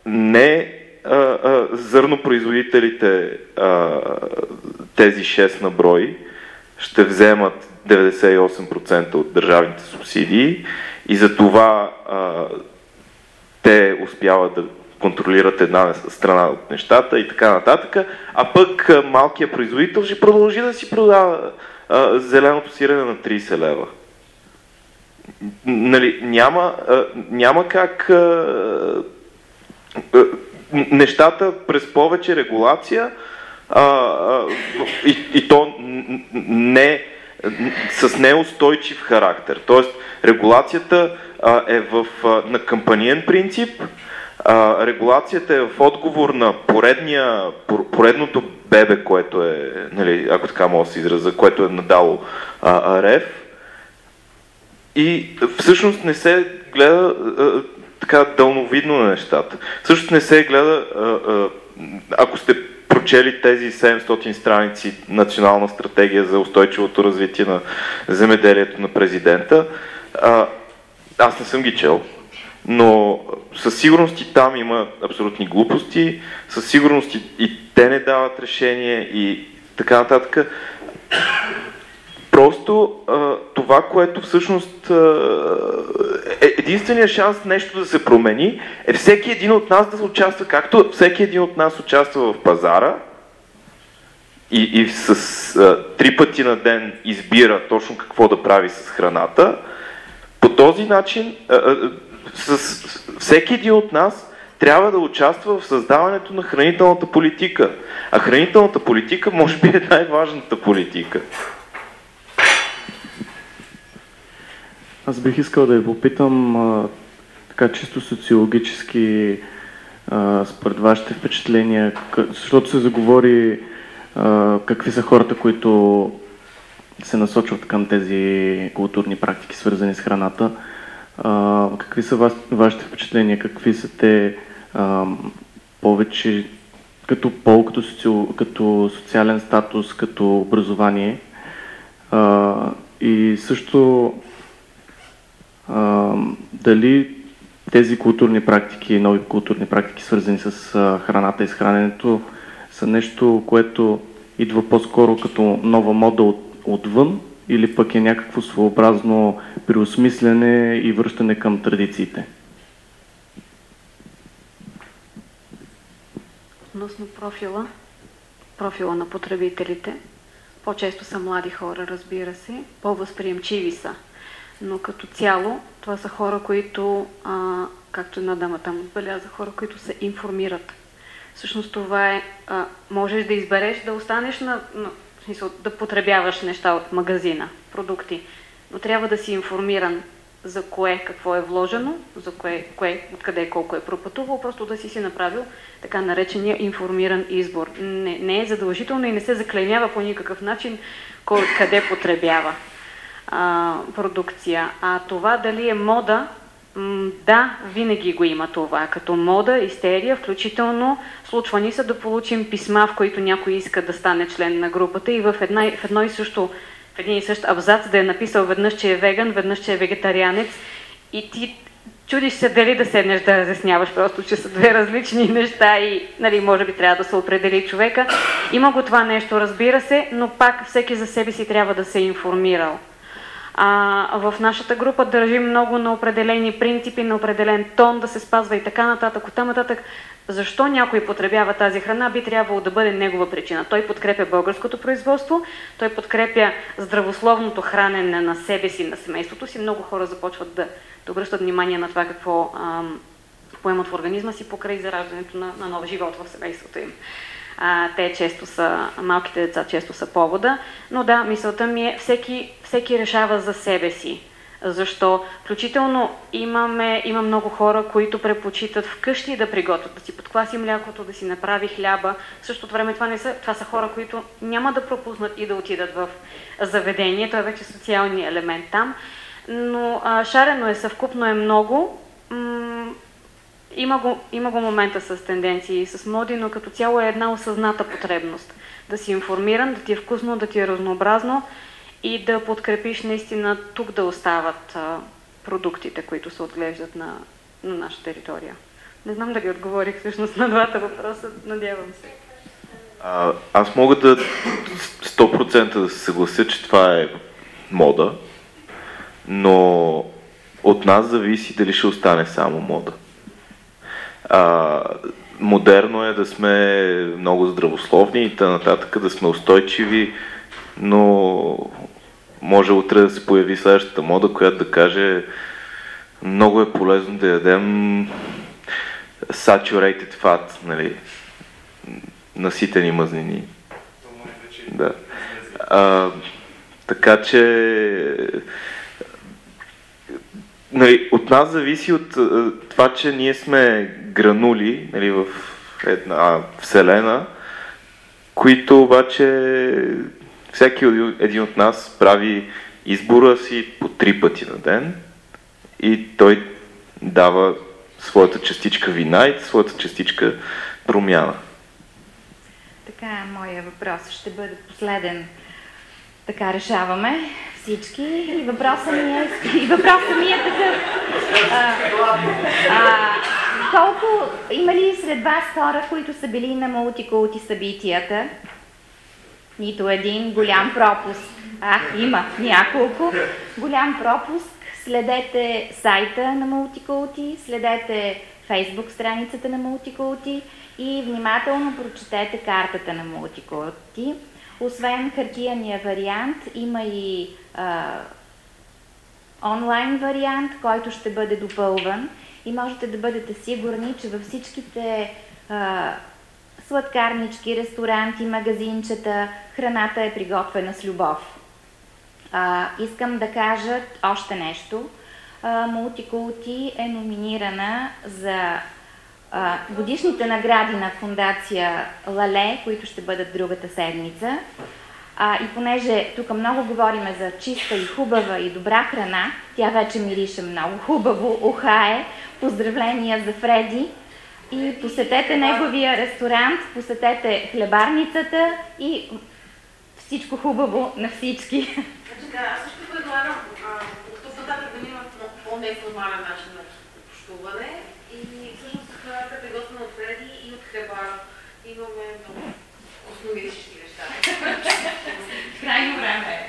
не а, а, зърнопроизводителите а, тези 6 на брой ще вземат 98% от държавните субсидии и за това а, те успяват да контролират една страна от нещата и така нататък, а пък малкият производител ще продължи да си продава а, зеленото сирене на 30 лева. Нали, няма, а, няма как а, а, нещата през повече регулация а, а, и, и то не с неустойчив характер. Тоест, регулацията а, е в, а, на кампаниен принцип, а, регулацията е в отговор на поредния, поредното бебе, което е, нали, ако така мога да се израза, което е надало а, рев. И всъщност не се гледа а, така дълновидно на нещата. Всъщност не се гледа, а, а, ако сте прочели тези 700 страници национална стратегия за устойчивото развитие на земеделието на президента, аз не съм ги чел, но със сигурност и там има абсолютни глупости, със сигурност и те не дават решение и така нататък. Просто това, което всъщност е единствения шанс нещо да се промени, е всеки един от нас да участва, както всеки един от нас участва в пазара и, и с а, три пъти на ден избира точно какво да прави с храната. По този начин а, а, с, всеки един от нас трябва да участва в създаването на хранителната политика. А хранителната политика може би е най-важната политика. Аз бих искал да ви попитам а, така чисто социологически а, според вашите впечатления, защото се заговори а, какви са хората, които се насочват към тези културни практики, свързани с храната. А, какви са вашите впечатления? Какви са те а, повече като пол, като, соци... като социален статус, като образование? А, и също дали тези културни практики, нови културни практики, свързани с храната и с храненето, са нещо, което идва по-скоро като нова мода от, отвън или пък е някакво своеобразно преосмислене и връщане към традициите? Относно профила, профила на потребителите, по-често са млади хора, разбира се, по-възприемчиви са. Но като цяло, това са хора, които, а, както една дама там отбеляза, хора, които се информират. Всъщност това е, а, можеш да избереш да останеш на, на в смисъл, да потребяваш неща от магазина, продукти, но трябва да си информиран за кое какво е вложено, за кое, кое откъде колко е пропътувал, просто да си си направил така наречения информиран избор. Не, не е задължително и не се заклеймява по никакъв начин къде потребява а, продукция. А това дали е мода, да, винаги го има това. Като мода, истерия, включително случва ни се да получим писма, в които някой иска да стане член на групата и в, една, в едно и също в един и същ абзац да е написал веднъж, че е веган, веднъж, че е вегетарианец и ти чудиш се дали да седнеш да разясняваш просто, че са две различни неща и нали, може би трябва да се определи човека. Има го това нещо, разбира се, но пак всеки за себе си трябва да се е информирал. А, в нашата група държим много на определени принципи, на определен тон да се спазва и така нататък. Оттам нататък, защо някой потребява тази храна, би трябвало да бъде негова причина. Той подкрепя българското производство, той подкрепя здравословното хранене на себе си, на семейството си. Много хора започват да, да обръщат внимание на това какво ам, поемат в организма си покрай зараждането на, на нов живот в семейството им а, те често са, малките деца често са повода, но да, мисълта ми е, всеки, всеки решава за себе си. Защо? Включително имаме, има много хора, които предпочитат вкъщи да приготвят, да си подкласи млякото, да си направи хляба. В същото време това, не са, това са хора, които няма да пропуснат и да отидат в заведение. Той е вече социалния елемент там. Но а, шарено е, съвкупно е много. М- има го, има го момента с тенденции с моди, но като цяло е една осъзната потребност. Да си информиран, да ти е вкусно, да ти е разнообразно и да подкрепиш наистина тук да остават а, продуктите, които се отглеждат на, на наша територия. Не знам дали отговорих всъщност на двата въпроса, надявам се. А, аз мога да 100% да се съглася, че това е мода, но от нас зависи дали ще остане само мода. А, модерно е да сме много здравословни и т.н. да сме устойчиви, но може утре да се появи следващата мода, която да каже много е полезно да ядем saturated fat, нали, наситени мазнини. Да. А, така че нали, от нас зависи от това, че ние сме гранули нали, в една вселена, които обаче всеки един от нас прави избора си по три пъти на ден и той дава своята частичка вина и своята частичка промяна. Така, моя въпрос ще бъде последен. Така решаваме всички. И въпросът ми е, и въпросът ми е такъв. А, а, колко има ли сред вас хора, които са били на мултикулти събитията? Нито един голям пропуск. Ах, има няколко. Голям пропуск. Следете сайта на Мултикулти, следете фейсбук страницата на Мултикулти и внимателно прочетете картата на Мултикулти. Освен хартияния вариант, има и а, онлайн вариант, който ще бъде допълван и можете да бъдете сигурни, че във всичките а, сладкарнички, ресторанти, магазинчета, храната е приготвена с любов. А, искам да кажа още нещо. Мултикулти е номинирана за а, годишните награди на фундация Лале, които ще бъдат другата седмица. А, и понеже тук много говорим за чиста и хубава и добра храна, тя вече мирише много хубаво, ухае. Поздравления за Фреди. И посетете неговия ресторант, посетете хлебарницата и всичко хубаво на всички. Значи, да, аз също предлагам тук нататък да има по-неформален начин remember.